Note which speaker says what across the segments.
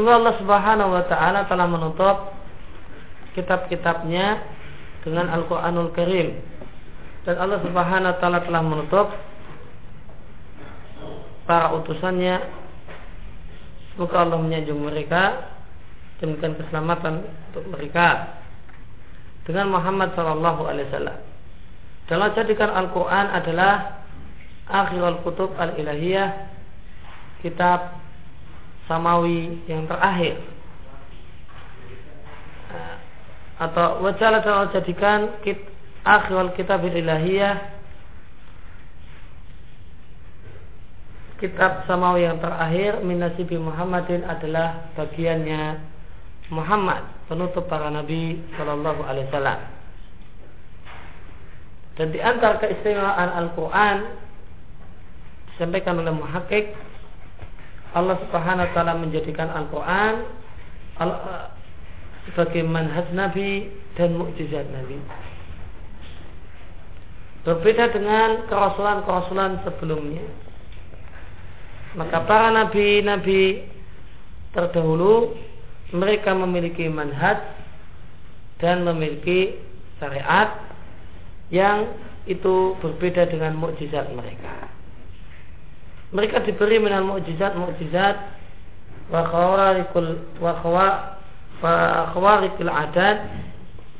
Speaker 1: Sungguh Allah Subhanahu wa taala telah menutup kitab-kitabnya dengan Al-Qur'anul Karim. Dan Allah Subhanahu wa taala telah menutup para utusannya semoga Allah menyanjung mereka dan keselamatan untuk mereka dengan Muhammad Shallallahu Alaihi Wasallam. Dalam jadikan Al-Quran adalah akhirul kutub al-ilahiyah kitab samawi yang terakhir. Atau wajah dalam jadikan kit, akhirul kitab ilahiyah. Kitab samawi yang terakhir minasibi Muhammadin adalah bagiannya Muhammad penutup para nabi Shallallahu Alaihi Wasallam. Dan di antara keistimewaan Al-Quran disampaikan oleh muhakkik Allah Subhanahu wa taala menjadikan Al-Quran sebagai manhaj Nabi dan mukjizat Nabi. Berbeda dengan kerasulan-kerasulan sebelumnya maka para nabi-nabi terdahulu mereka memiliki manhaj dan memiliki syariat yang itu berbeda dengan mukjizat mereka. Mereka diberi dengan mukjizat mukjizat wa khawarikul wa khawarikul adat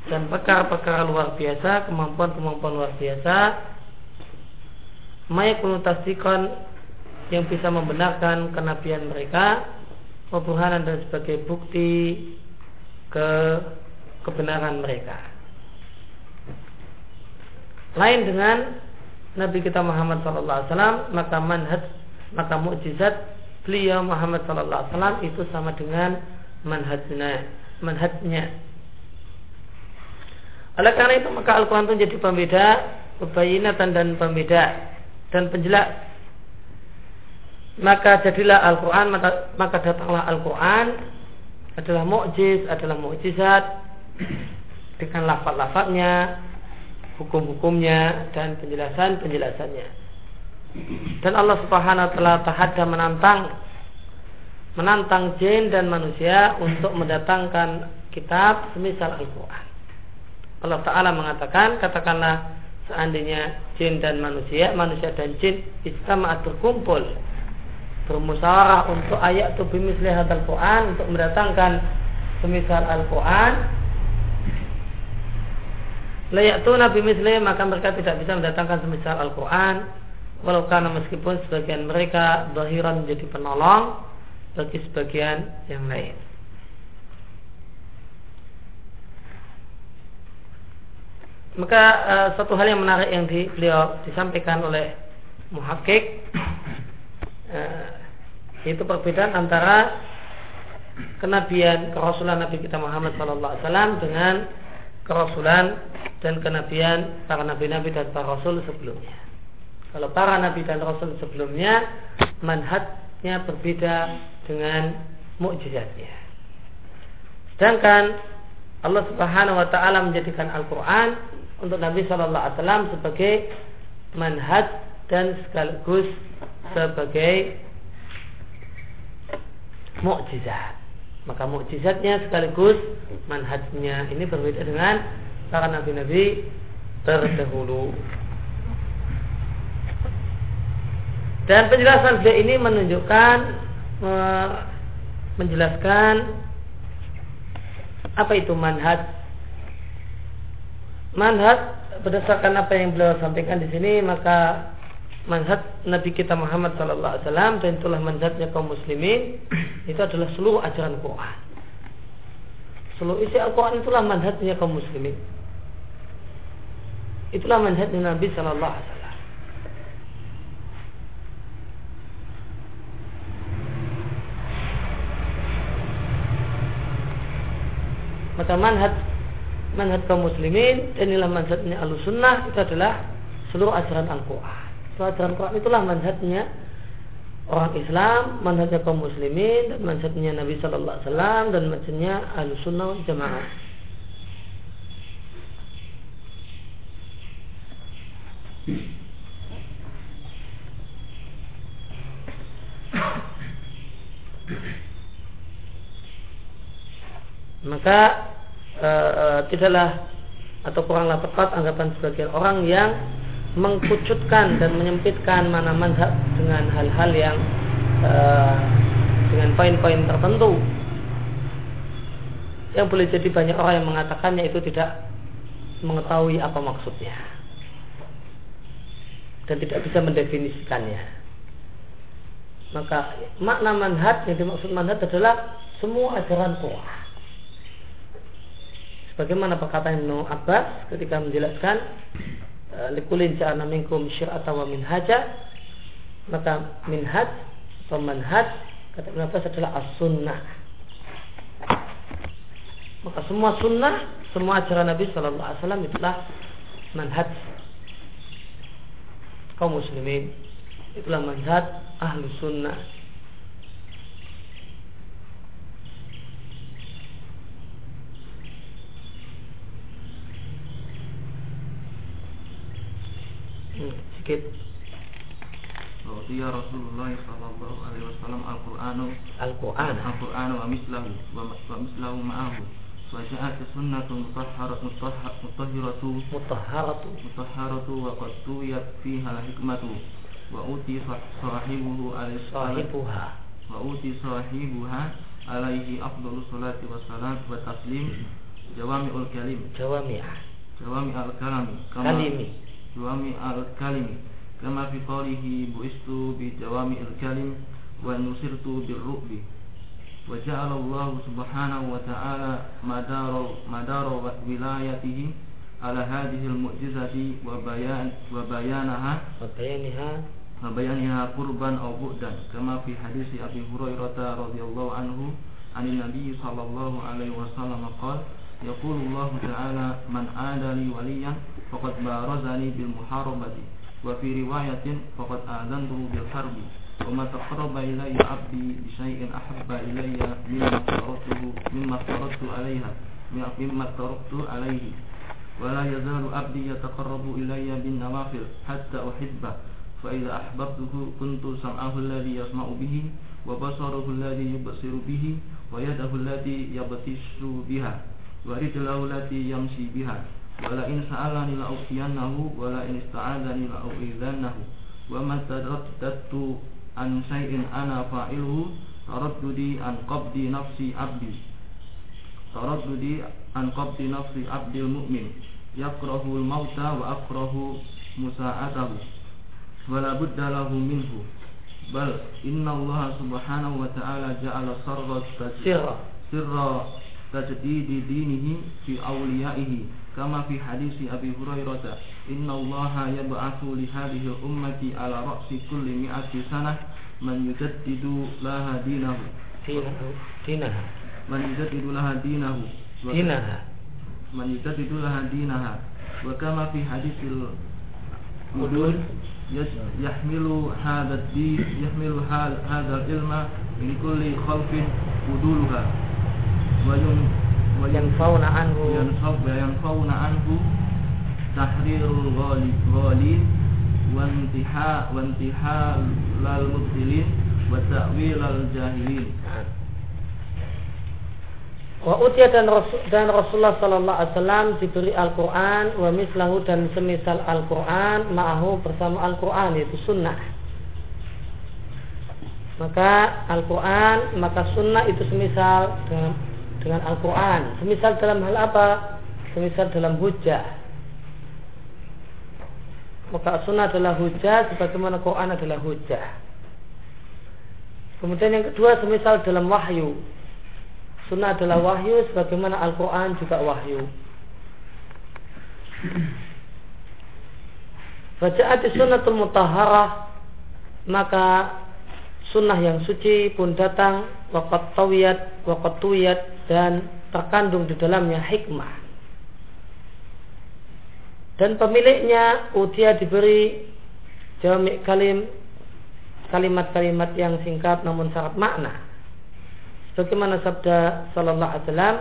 Speaker 1: dan perkara-perkara luar biasa, kemampuan-kemampuan luar biasa. Mayakunu tasdiqan yang bisa membenarkan kenabian mereka kebuhanan dan sebagai bukti ke kebenaran mereka. Lain dengan Nabi kita Muhammad SAW maka manhaj maka mukjizat beliau Muhammad SAW itu sama dengan manhajnya manhajnya. Oleh karena itu maka Al-Quran itu menjadi pembeda, kebayinatan dan pembeda dan penjelas maka jadilah Al-Quran maka, datanglah Al-Quran adalah mukjiz adalah mukjizat dengan lafaz-lafaznya hukum-hukumnya dan penjelasan-penjelasannya dan Allah Subhanahu wa taala tahadda menantang menantang jin dan manusia untuk mendatangkan kitab semisal Al-Quran. Allah Ta'ala mengatakan katakanlah seandainya jin dan manusia manusia dan jin istama'at berkumpul bermusyawarah untuk ayat itu bimisli hadal Quran untuk mendatangkan semisal Al-Quran layak tu Nabi misli maka mereka tidak bisa mendatangkan semisal Al-Quran walau karena meskipun sebagian mereka bahiran menjadi penolong bagi sebagian yang lain maka uh, satu hal yang menarik yang di, beliau disampaikan oleh muhakkik Eh, itu perbedaan antara kenabian kerasulan Nabi kita Muhammad SAW dengan kerasulan dan kenabian para nabi-nabi dan para rasul sebelumnya. Kalau para nabi dan rasul sebelumnya manhatnya berbeda dengan mukjizatnya. Sedangkan Allah Subhanahu wa taala menjadikan Al-Qur'an untuk Nabi sallallahu alaihi wasallam sebagai manhaj dan sekaligus sebagai mukjizat. Maka mukjizatnya sekaligus manhajnya ini berbeda dengan para nabi-nabi terdahulu. Dan penjelasan dia ini menunjukkan menjelaskan apa itu manhaj. Manhaj berdasarkan apa yang beliau sampaikan di sini maka manhaj Nabi kita Muhammad sallallahu alaihi wasallam dan itulah manhajnya kaum muslimin itu adalah seluruh ajaran Quran. Seluruh isi Al-Quran itulah manhajnya kaum muslimin. Itulah manhajnya Nabi sallallahu alaihi wasallam. Maka manhaj manhaj kaum muslimin dan inilah manhajnya Ahlussunnah itu adalah seluruh ajaran Al-Quran pelajaran Quran itulah manhajnya orang Islam, manhajnya kaum muslimin, dan manhajnya Nabi Wasallam dan manhajnya Ahlussunnah wal Jamaah. maka e, e, tidaklah atau kuranglah tepat anggapan sebagian orang yang mengkucutkan dan menyempitkan mana manhaj dengan hal-hal yang e, dengan poin-poin tertentu. Yang boleh jadi banyak orang yang mengatakannya itu tidak mengetahui apa maksudnya. Dan tidak bisa mendefinisikannya. Maka makna manhaj yang dimaksud manhaj adalah semua ajaran Quran sebagaimana perkataan Ibnu Abbas ketika menjelaskan eh, likulin ja'ana minkum syir'ata wa minhaja maka minhaj atau manhaj kata Ibnu Abbas adalah as-sunnah. Maka semua sunnah semua ajaran Nabi Shallallahu Alaihi Wasallam itulah manhaj. Kaum muslimin itulah manhaj ahlu sunnah hmm, sedikit.
Speaker 2: Wa'utiya Rasulullah sallallahu alaihi wasallam Al-Qur'anu.
Speaker 1: Al-Qur'an.
Speaker 2: Al-Qur'anu wa mislahu wa mislahu ma'ahu. Wa ja'at sunnatun mutahharatu
Speaker 1: mutahharatu
Speaker 2: mutahharatu. Mutahharatu wa qad tuyat fiha hikmatu. Wa
Speaker 1: uti
Speaker 2: sahibuhu alaihi sahibuha. Wa uti sahibuha alaihi afdhalus salati
Speaker 1: wassalam
Speaker 2: wa taslim.
Speaker 1: Jawami'ul kalim. Jawami'ah. Jawami'ul kalam.
Speaker 2: Kalimi جوامع الكلم كما في قوله بئست بجوامع الكلم ونصرت بالرؤب وجعل الله سبحانه وتعالى مدار مدار ولايته على هذه المعجزة وبيان وبيانها
Speaker 1: وبيانها
Speaker 2: وبيانها قربا أو بعدا كما في حديث أبي هريرة رضي الله عنه عن النبي صلى الله عليه وسلم قال يقول الله تعالى من عاد لي وليا فقد بارزني بالمحاربة وفي رواية فقد آذنته بالحرب وما تقرب إلي عبدي بشيء أحب إلي مما افترضته مما افترضت عليها مما افترضت عليه. ولا يزال عبدي يتقرب إلي بالنوافل حتى أحبه فإذا أحببته كنت سمعه الذي يسمع به وبصره الذي يبصر به ويده التي يبطش بها ورجله التي يمشي بها. wala in sa'alani la ufiyannahu wala in ista'adani la uidzannahu wa ma tadattatu an syai'in ana fa'iluhu taraddudi an qabdi nafsi abdi. Taraddudi an qabdi nafsi abdil mu'min. Yakrahul mauta wa akrahu musa'atahu. Wala budda lahu minhu. Bal inna Allah subhanahu wa ta'ala ja'ala sarra sirra. sirra tajdidi dinihi fi awliyaihi kama fi hadisi Abi Hurairah inna Allah yab'atsu li hadhihi ummati ala ra'si kulli mi'ati sanah man yujaddidu laha dinahu.
Speaker 1: Dinaha.
Speaker 2: Man yujaddidu laha dinahu.
Speaker 1: Dinaha.
Speaker 2: Man yujaddidu laha dinaha. Wa kama fi hadisil mudun yahmilu hadha ad-din yahmilu hadha al-ilma min kulli
Speaker 1: anhu.
Speaker 2: Tahrirul ghalib wa intiha wa intihalal mubtilin wa ta'wilal jahilin.
Speaker 1: Wa utia dan, Rasul, dan Rasulullah Sallallahu Alaihi Wasallam diberi Al-Quran wa mislahu dan semisal Al-Quran ma'ahu bersama Al-Quran yaitu sunnah. Maka Al-Quran maka sunnah itu semisal dengan dengan Al-Quran. Semisal dalam hal apa? Semisal dalam hujah. Maka sunnah adalah hujah sebagaimana Quran adalah hujah. Kemudian yang kedua semisal dalam wahyu. Sunnah adalah wahyu sebagaimana Al-Quran juga wahyu. Bacaan sunnatul mutaharah maka sunnah yang suci pun datang wakat tawiyat wakat tuyat dan terkandung di dalamnya hikmah. Dan pemiliknya utia diberi jamik kalim kalimat-kalimat yang singkat namun syarat makna. Sebagaimana sabda sallallahu alaihi wasallam,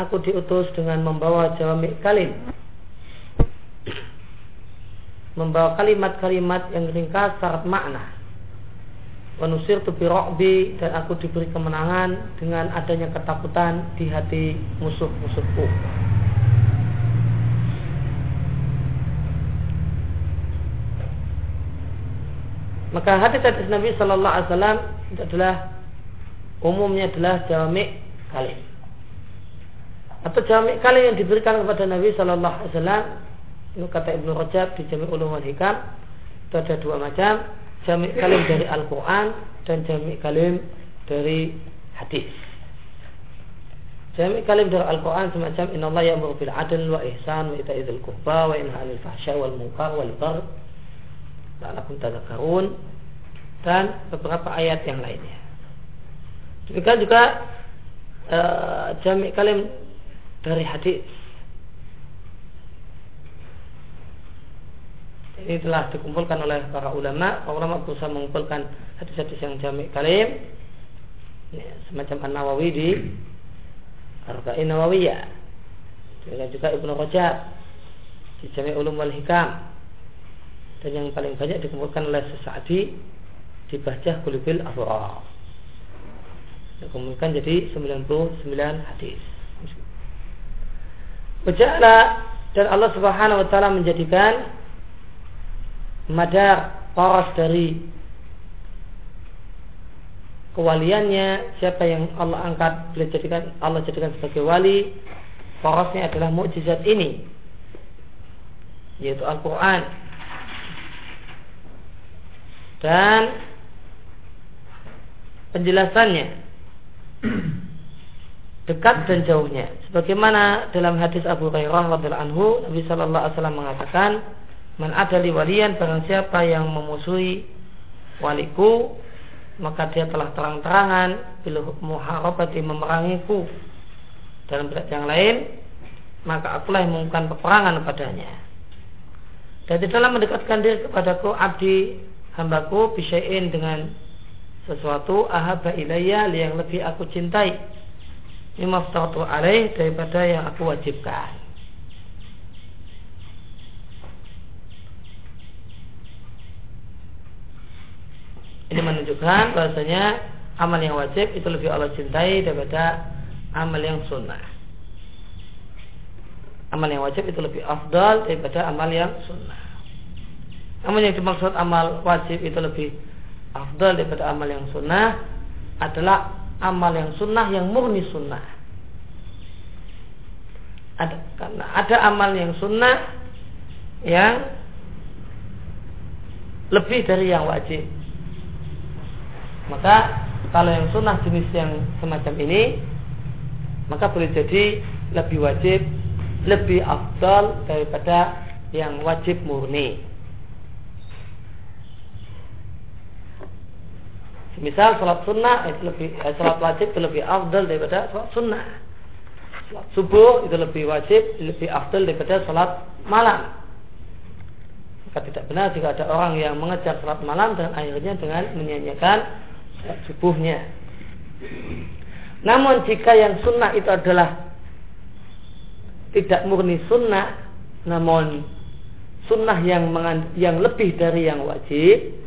Speaker 1: aku diutus dengan membawa jamik kalim. Membawa kalimat-kalimat yang ringkas syarat makna. Wanusir tu birokbi dan aku diberi kemenangan dengan adanya ketakutan di hati musuh-musuhku. Maka hadis-hadis Nabi Shallallahu Alaihi Wasallam adalah umumnya adalah jamik kalim atau jamik kalim yang diberikan kepada Nabi Shallallahu Alaihi Wasallam itu kata Ibnu Rajab di Jami Ulum wal Hikam itu ada dua macam jamik kalim dari Al-Quran dan jamik kalim dari hadis Jami kalim dari Al-Quran semacam Inna Allah ya'muru bil adl wa ihsan wa ita'idul qurba wa inha anil fahsya wal munkar wal bar la'alakum tadzakarun dan beberapa ayat yang lainnya. Demikian juga e, jami kalim dari hadis. Ini telah dikumpulkan oleh para ulama. Para ulama berusaha mengumpulkan hadis-hadis yang jami kalim. Semacam An-Nawawi di Arba'in Nawawiyah. Demikian juga Ibnu Rajab di Jami Ulum wal Hikam dan yang paling banyak dikumpulkan oleh Sesadi di Bahjah Kulubil Afra dikumpulkan jadi 99 hadis Wajahlah dan Allah Subhanahu wa taala menjadikan madar poros dari kewaliannya siapa yang Allah angkat boleh jadikan Allah jadikan sebagai wali porosnya adalah mukjizat ini yaitu Al-Qur'an dan penjelasannya dekat dan jauhnya. Sebagaimana dalam hadis Abu Hurairah radhiyallahu anhu, Nabi sallallahu alaihi wasallam mengatakan, "Man adali waliyan barang siapa yang memusuhi waliku, maka dia telah terang-terangan bila muharabati memerangiku." Dalam berat yang lain, maka akulah yang mengumumkan peperangan padanya. Dan dalam mendekatkan diri kepadaku abdi hambaku bisain dengan sesuatu ahaba ilayya yang lebih aku cintai mimaftatu alaih daripada yang aku wajibkan ini menunjukkan bahasanya amal yang wajib itu lebih Allah cintai daripada amal yang sunnah amal yang wajib itu lebih afdal daripada amal yang sunnah namun yang dimaksud amal wajib itu lebih afdal daripada amal yang sunnah adalah amal yang sunnah yang murni sunnah. Ada, karena ada amal yang sunnah yang lebih dari yang wajib. Maka kalau yang sunnah jenis yang semacam ini, maka boleh jadi lebih wajib, lebih afdal daripada yang wajib murni. Misal sholat sunnah itu lebih eh, sholat wajib itu lebih afdal daripada sholat sunnah. Sholat subuh itu lebih wajib, lebih afdal daripada sholat malam. Maka tidak benar jika ada orang yang mengejar sholat malam dan akhirnya dengan menyanyikan subuhnya. Namun jika yang sunnah itu adalah tidak murni sunnah, namun sunnah yang yang lebih dari yang wajib,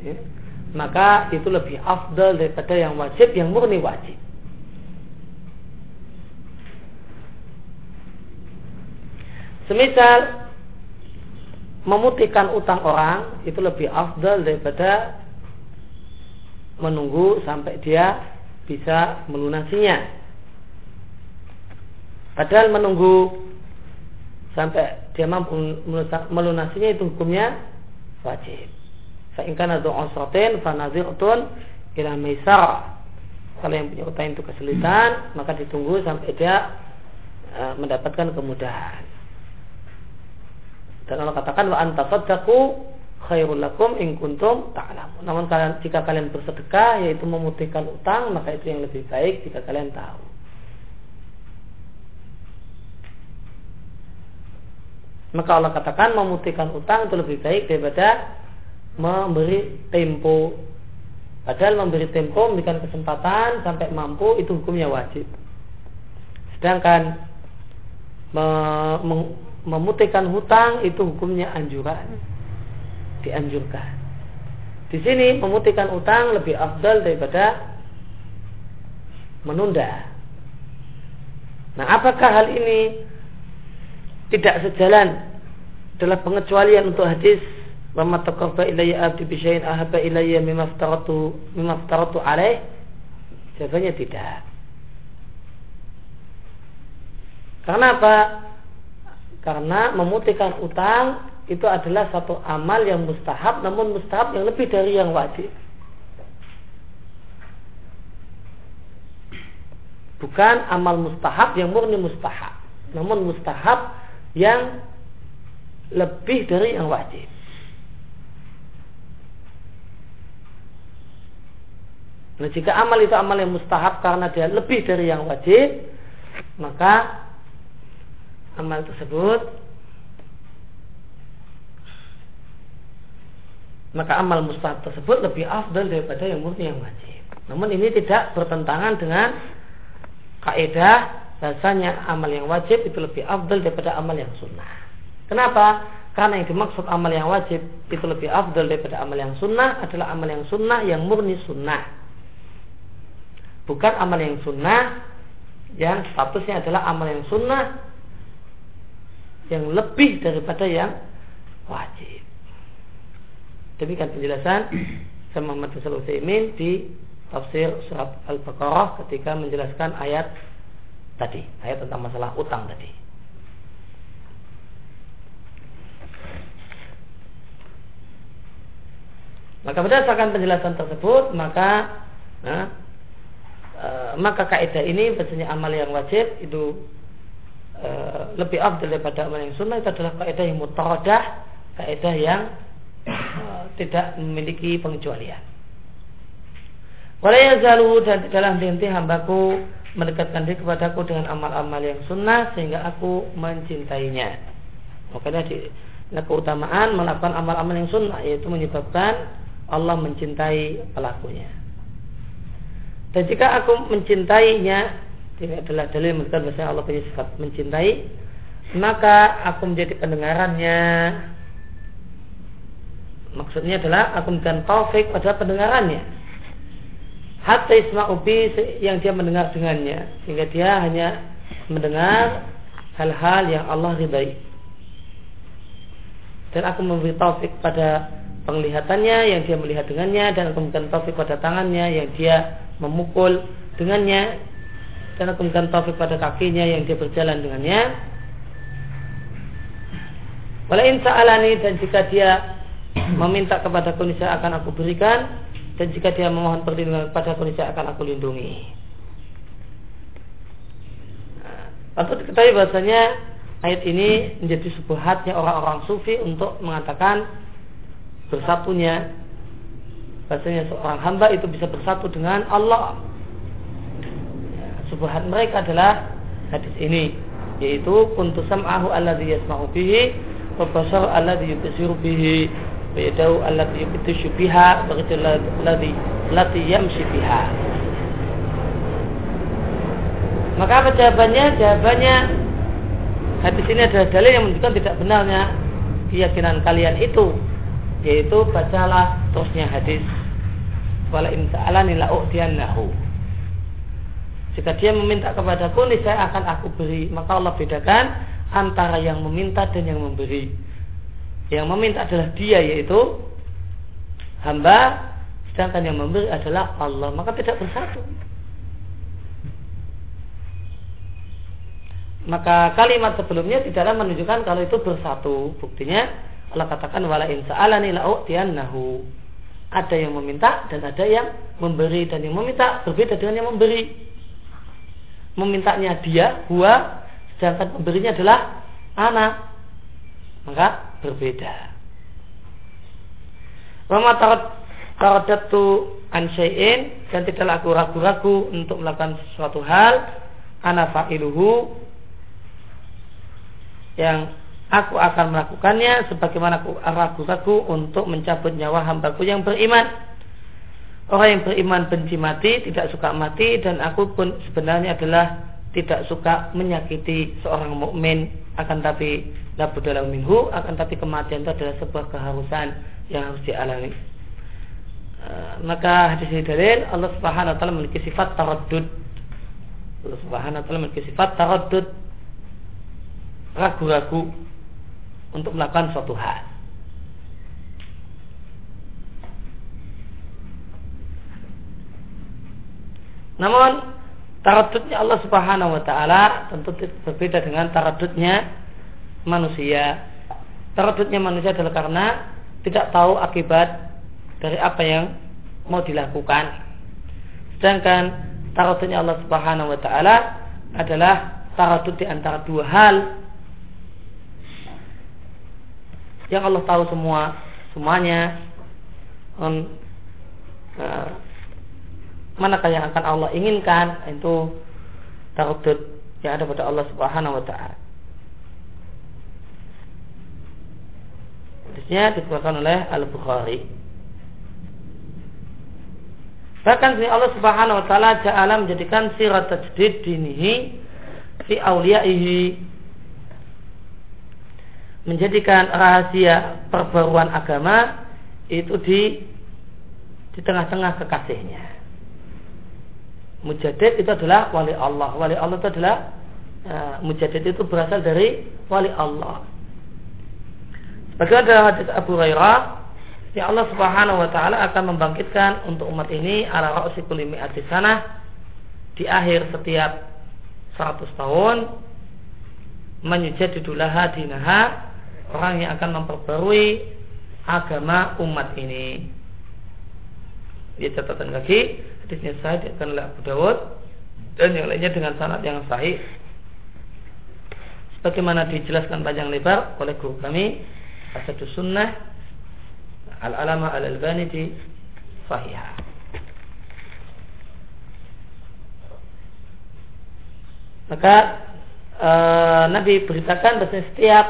Speaker 1: ya, maka itu lebih afdal daripada yang wajib yang murni wajib. Semisal memutihkan utang orang itu lebih afdal daripada menunggu sampai dia bisa melunasinya. Padahal menunggu sampai dia mampu melunasinya itu hukumnya wajib. Fa'inkan ada usratin fanazirtun ila maisara. Kalau yang punya utang itu kesulitan, maka ditunggu sampai dia uh, mendapatkan kemudahan. Dan Allah katakan wa antasaddaqu khairul lakum in kuntum ta'lamun. Namun kalian jika kalian bersedekah yaitu memutihkan utang, maka itu yang lebih baik jika kalian tahu. Maka Allah katakan memutihkan utang itu lebih baik daripada memberi tempo padahal memberi tempo memberikan kesempatan sampai mampu itu hukumnya wajib sedangkan memutihkan hutang itu hukumnya anjuran dianjurkan di sini memutihkan utang lebih afdal daripada menunda. Nah, apakah hal ini tidak sejalan adalah pengecualian untuk hadis wa ma taqarraba ilayya abdi bi ahabba ilayya mimma aftaratu mimma aftaratu alaih? Jawabannya tidak. Karena apa? Karena memutihkan utang itu adalah satu amal yang mustahab namun mustahab yang lebih dari yang wajib. Bukan amal mustahab yang murni mustahab, namun mustahab yang lebih dari yang wajib. Nah, jika amal itu amal yang mustahab karena dia lebih dari yang wajib, maka amal tersebut maka amal mustahab tersebut lebih afdal daripada yang murni yang wajib. Namun ini tidak bertentangan dengan kaidah bahasanya amal yang wajib itu lebih afdal daripada amal yang sunnah. Kenapa? Karena yang dimaksud amal yang wajib itu lebih afdal daripada amal yang sunnah adalah amal yang sunnah yang murni sunnah. Bukan amal yang sunnah yang statusnya adalah amal yang sunnah yang lebih daripada yang wajib. Demikian penjelasan sama Muhammad bin Utsaimin di tafsir surat Al-Baqarah ketika menjelaskan ayat tadi, ayat tentang masalah utang tadi. Maka berdasarkan penjelasan tersebut, maka nah, e, maka kaidah ini biasanya amal yang wajib itu e, lebih afdal daripada amal yang sunnah itu adalah kaidah yang mutaradah, kaidah yang tidak memiliki pengecualian. Walaya zalu dan tidaklah henti hambaku mendekatkan diri kepadaku dengan amal-amal yang sunnah sehingga aku mencintainya. Makanya di nah, keutamaan melakukan amal-amal yang sunnah yaitu menyebabkan Allah mencintai pelakunya. Dan jika aku mencintainya, ini adalah dalil menunjukkan bahwa Allah punya sifat mencintai, maka aku menjadi pendengarannya, Maksudnya adalah aku memberikan taufik pada pendengarannya. Hatta isma'ubi yang dia mendengar dengannya. Sehingga dia hanya mendengar hal-hal yang Allah ridai. Dan aku memberi taufik pada penglihatannya yang dia melihat dengannya dan aku memberikan taufik pada tangannya yang dia memukul dengannya dan aku memberikan taufik pada kakinya yang dia berjalan dengannya. Walain sa'alani dan jika dia meminta kepada niscaya akan aku berikan dan jika dia memohon perlindungan kepada niscaya akan aku lindungi. Nah, patut diketahui bahasanya ayat ini menjadi sebuah hatnya orang-orang sufi untuk mengatakan bersatunya bahasanya seorang hamba itu bisa bersatu dengan Allah. Ya, sebuah mereka adalah hadis ini yaitu kuntusam ahu alladhi yasma'u bihi wa basar alladhi bihi Bidau alladhi yubitishu biha Begitu alladhi Lati yamsi biha Maka apa jawabannya? Jawabannya Hadis ini adalah dalil yang menunjukkan tidak benarnya Keyakinan kalian itu Yaitu bacalah terusnya hadis. Wala imsa'alani la'u'tiyannahu Jika dia meminta kepadaku saya akan aku beri. Maka Allah bedakan Antara yang meminta dan yang memberi yang meminta adalah dia yaitu hamba. Sedangkan yang memberi adalah Allah. Maka tidak bersatu. Maka kalimat sebelumnya tidaklah menunjukkan kalau itu bersatu. Buktinya Allah katakan wala in sa'alani la'u'tiyannahu ada yang meminta dan ada yang memberi. Dan yang meminta berbeda dengan yang memberi. Memintanya dia gua. Sedangkan pemberinya adalah anak. Maka berbeda. Wama taradatu an syai'in dan tidaklah aku ragu-ragu untuk melakukan sesuatu hal ana fa'iluhu yang aku akan melakukannya sebagaimana aku ragu-ragu untuk mencabut nyawa hambaku yang beriman. Orang yang beriman benci mati, tidak suka mati dan aku pun sebenarnya adalah tidak suka menyakiti seorang mukmin akan tapi labu dalam minhu akan tapi kematian itu adalah sebuah keharusan yang harus dialami Eh, maka hadis ini dalil Allah Subhanahu wa taala memiliki sifat taraddud. Allah Subhanahu wa taala memiliki sifat taraddud ragu-ragu untuk melakukan suatu hal. Namun taradudnya Allah Subhanahu wa taala tentu berbeda dengan taradudnya manusia. Taradudnya manusia adalah karena tidak tahu akibat dari apa yang mau dilakukan. Sedangkan taradudnya Allah Subhanahu wa taala adalah taradud di antara dua hal yang Allah tahu semua semuanya on, uh, manakah yang akan Allah inginkan itu taradud yang ada pada Allah Subhanahu wa taala. Hadisnya dikeluarkan oleh Al-Bukhari. Bahkan sini Allah Subhanahu wa taala ja'ala menjadikan sirat tajdid dinihi fi auliyaihi menjadikan rahasia perbaruan agama itu di di tengah-tengah kekasihnya. Mujadid itu adalah wali Allah. Wali Allah itu adalah uh, mujadid itu berasal dari wali Allah. Bagaimana dalam hadis Abu Hurairah Ya Allah Subhanahu wa taala akan membangkitkan untuk umat ini ala ra'si kulli mi'ati sana di akhir setiap 100 tahun menyujadidulaha dinaha orang yang akan memperbarui agama umat ini. Dia catatan kaki hadisnya sahih akan oleh Abu Dawud dan yang lainnya dengan sanad yang sahih. Sebagaimana dijelaskan panjang lebar oleh guru kami Al-Alama Al-Albani di Sahihah. Maka e, Nabi beritakan bahwa setiap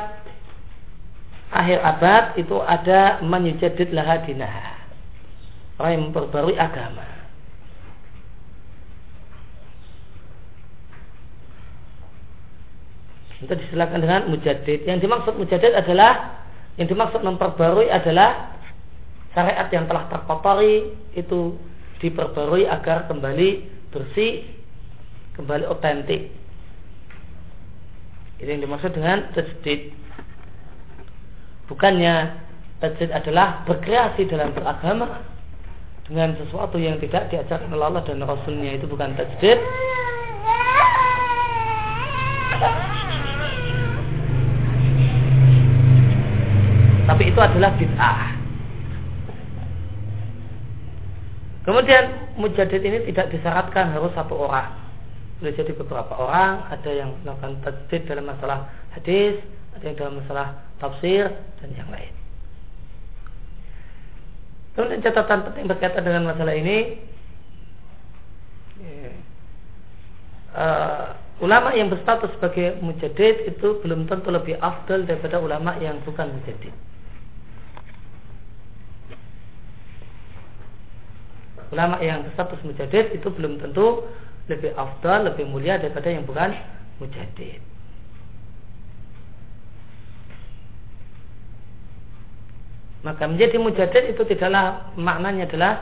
Speaker 1: akhir abad itu ada menyujadid lahadinah orang yang memperbarui agama. Itu disilakan dengan mujadid. Yang dimaksud mujadid adalah yang dimaksud memperbarui adalah syariat yang telah terkotori itu diperbarui agar kembali bersih, kembali otentik. Ini yang dimaksud dengan tajdid. Bukannya tajdid adalah berkreasi dalam beragama dengan sesuatu yang tidak diajarkan oleh Allah dan Rasulnya itu bukan tajdid. Tapi itu adalah bid'ah. Kemudian mujadid ini tidak disyaratkan harus satu orang. Boleh jadi beberapa orang, ada yang melakukan tajdid dalam masalah hadis, ada yang dalam masalah tafsir dan yang lain. Kemudian catatan penting berkaitan dengan masalah ini uh, ulama yang berstatus sebagai mujadid itu belum tentu lebih afdal daripada ulama yang bukan mujadid. Ulama yang berstatus mujadid itu belum tentu lebih afdal, lebih mulia daripada yang bukan mujadid. Maka menjadi mujadid itu tidaklah maknanya adalah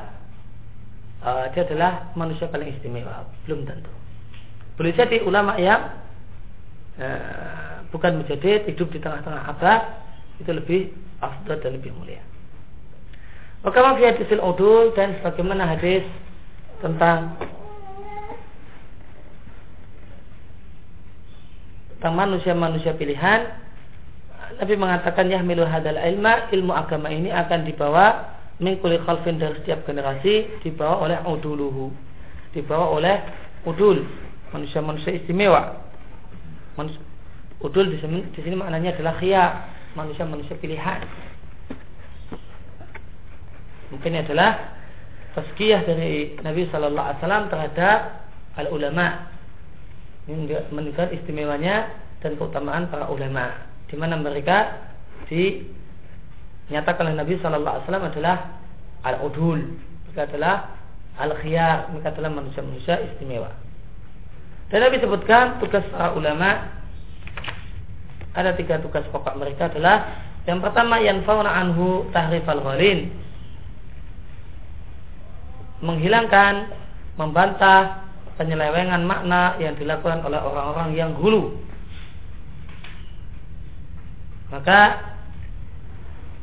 Speaker 1: uh, dia adalah manusia paling istimewa, belum tentu. Boleh jadi ulama yang uh, bukan mujadid hidup di tengah-tengah abad itu lebih afdal dan lebih mulia. Maka fi hadisil udul dan sebagaimana hadis tentang tentang manusia-manusia pilihan Nabi mengatakan ya milu hadal ilma ilmu agama ini akan dibawa mengkuli khalfin dari setiap generasi dibawa oleh uduluhu. Dibawa oleh udul manusia-manusia istimewa. Manusia, udul di sini, maknanya adalah khiyar manusia-manusia pilihan Mungkin adalah tazkiyah dari Nabi Shallallahu Alaihi Wasallam terhadap al ulama. Ini menunjukkan istimewanya dan keutamaan para ulama, di mana mereka dinyatakan oleh Nabi Shallallahu Alaihi Wasallam adalah al udul, mereka adalah al khiyar, mereka adalah manusia-manusia istimewa. Dan Nabi sebutkan tugas para ulama. Ada tiga tugas pokok mereka adalah yang pertama yang fauna anhu tahrif al ghalin menghilangkan, membantah penyelewengan makna yang dilakukan oleh orang-orang yang hulu. Maka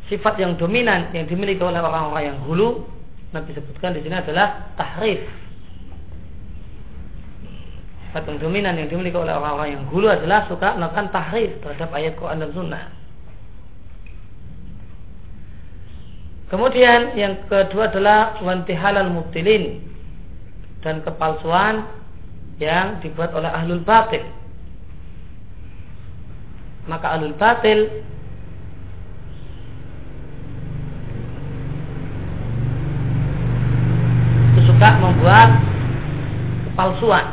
Speaker 1: sifat yang dominan yang dimiliki oleh orang-orang yang hulu Nabi sebutkan di sini adalah tahrif. Sifat yang dominan yang dimiliki oleh orang-orang yang hulu adalah suka melakukan tahrif terhadap ayat Quran dan Sunnah. Kemudian yang kedua adalah wantihalal mubtilin dan kepalsuan yang dibuat oleh ahlul batil. Maka ahlul batil suka membuat kepalsuan.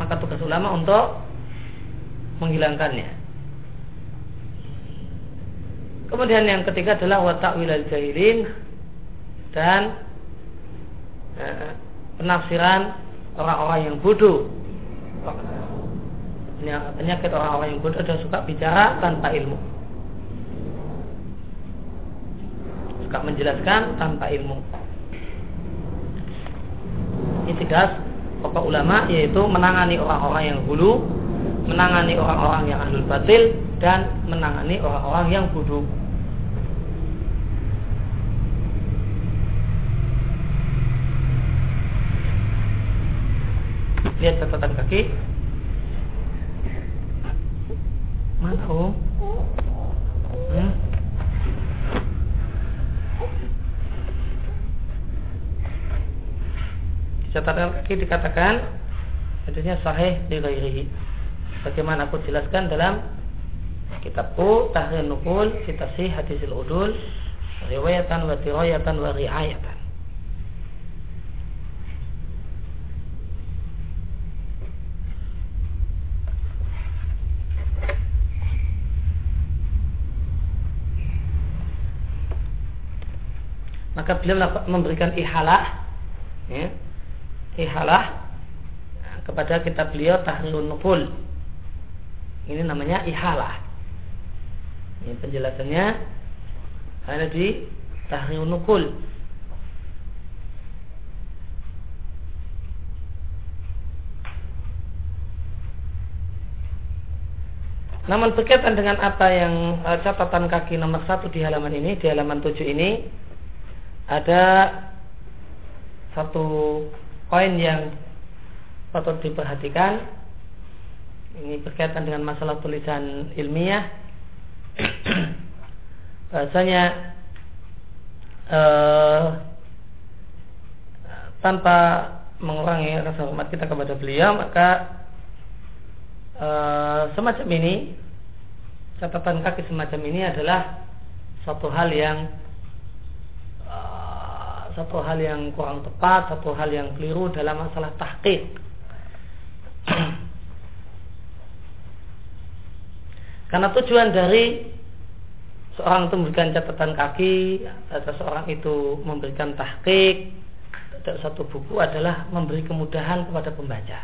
Speaker 1: Maka tugas ulama untuk menghilangkannya. Kemudian yang ketiga adalah watak wilal jahilin dan eh, penafsiran orang-orang yang bodoh. Penyakit orang-orang yang bodoh dan suka bicara tanpa ilmu. Suka menjelaskan tanpa ilmu. Ini tegas pokok ulama yaitu menangani orang-orang yang hulu, menangani orang-orang yang ahlul batil dan menangani orang-orang yang bodoh. Lihat catatan kaki. Mana om? Hmm? catatan kaki dikatakan hadisnya sahih di ghairihi. Bagaimana aku jelaskan dalam kitabku tahrir nukul sih hadisil udul riwayatan wa dirayatan wa riayatan maka beliau memberikan ihalah ya, ihalah kepada kitab beliau Tahrirun Nukul. Ini namanya ihalah. Ini penjelasannya. Ada di Tahrirun Nukul. Namun berkaitan dengan apa yang uh, catatan kaki nomor satu di halaman ini, di halaman tujuh ini, ada satu poin yang patut diperhatikan. Ini berkaitan dengan masalah tulisan ilmiah. Bahasanya eh, tanpa mengurangi rasa hormat kita kepada beliau maka eh, semacam ini catatan kaki semacam ini adalah satu hal yang satu hal yang kurang tepat, satu hal yang keliru dalam masalah tahqiq. Karena tujuan dari seorang itu memberikan catatan kaki atau seorang itu memberikan tahqiq terhadap satu buku adalah memberi kemudahan kepada pembaca.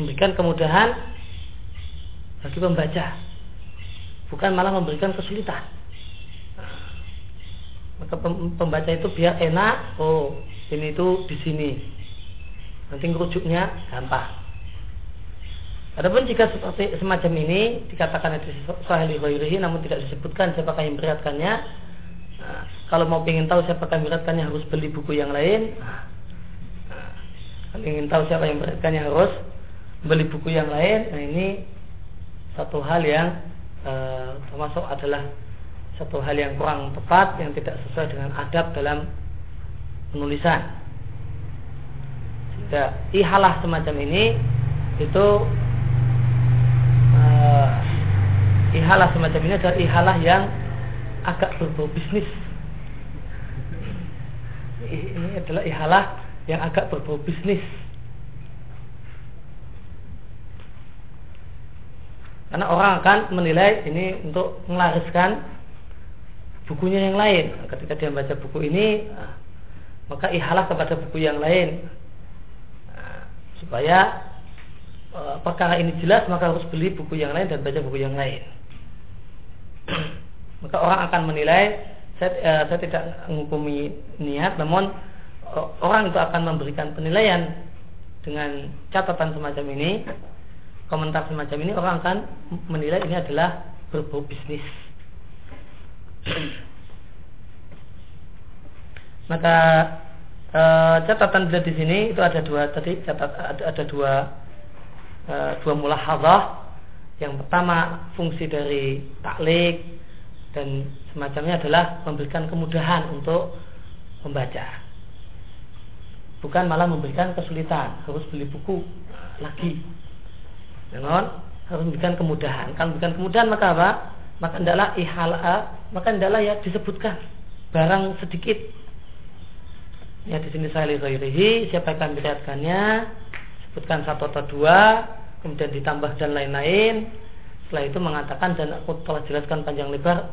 Speaker 1: Memberikan kemudahan bagi pembaca bukan malah memberikan kesulitan. Maka pembaca itu biar enak, oh ini itu di sini. Nanti rujuknya gampang. Adapun jika seperti semacam ini dikatakan itu sahih ghairihi namun tidak disebutkan siapakah yang beratkannya. Nah, kalau mau ingin tahu siapakah yang beratkannya harus beli buku yang lain. Nah, kalau ingin tahu siapa yang beratkannya harus beli buku yang lain. Nah ini satu hal yang e, termasuk adalah satu hal yang kurang tepat yang tidak sesuai dengan adab dalam penulisan. Sehingga ihalah semacam ini itu e, ihalah semacam ini adalah ihalah yang agak berbau bisnis. Ini adalah ihalah yang agak berbau bisnis Karena orang akan menilai ini untuk melariskan bukunya yang lain. Ketika dia baca buku ini, maka ihalah kepada buku yang lain. Supaya e, perkara ini jelas, maka harus beli buku yang lain dan baca buku yang lain. maka orang akan menilai saya, uh, saya tidak menghukumi niat, namun orang itu akan memberikan penilaian dengan catatan semacam ini, komentar semacam ini, orang akan menilai ini adalah berbau bisnis. Maka e, catatan di sini itu ada dua tadi catat ada, ada dua e, dua. Yang pertama fungsi dari taklik dan semacamnya adalah memberikan kemudahan untuk membaca. Bukan malah memberikan kesulitan, harus beli buku lagi. Namun harus memberikan kemudahan. Kalau memberikan kemudahan maka apa? Maka adalah ihala, maka adalah ya disebutkan barang sedikit Ya di sini saya lihat siapa yang melihatkannya sebutkan satu atau dua, kemudian ditambah dan lain-lain. Setelah itu mengatakan dan aku telah jelaskan panjang lebar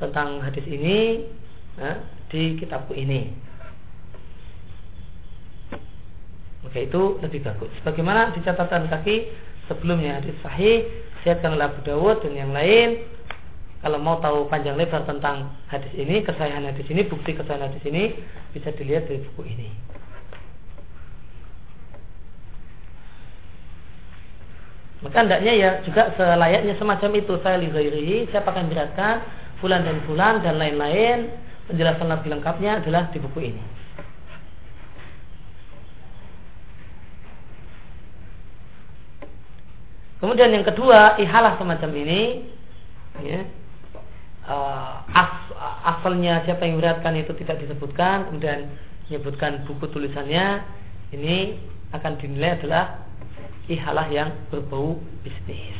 Speaker 1: tentang hadis ini ya, di kitabku ini. Maka itu lebih bagus. Bagaimana di catatan kaki sebelumnya hadis sahih, sihatkan oleh Abu Dawud dan yang lain kalau mau tahu panjang lebar tentang hadis ini, kesahihan hadis ini, bukti kesahihan hadis ini bisa dilihat dari buku ini. Maka hendaknya ya juga selayaknya semacam itu saya lihairi, saya akan beratkan bulan dan bulan dan lain-lain penjelasan lebih lengkapnya adalah di buku ini. Kemudian yang kedua, ihalah semacam ini, ya, uh, as, asalnya siapa yang beratkan itu tidak disebutkan kemudian menyebutkan buku tulisannya ini akan dinilai adalah ihalah yang berbau bisnis.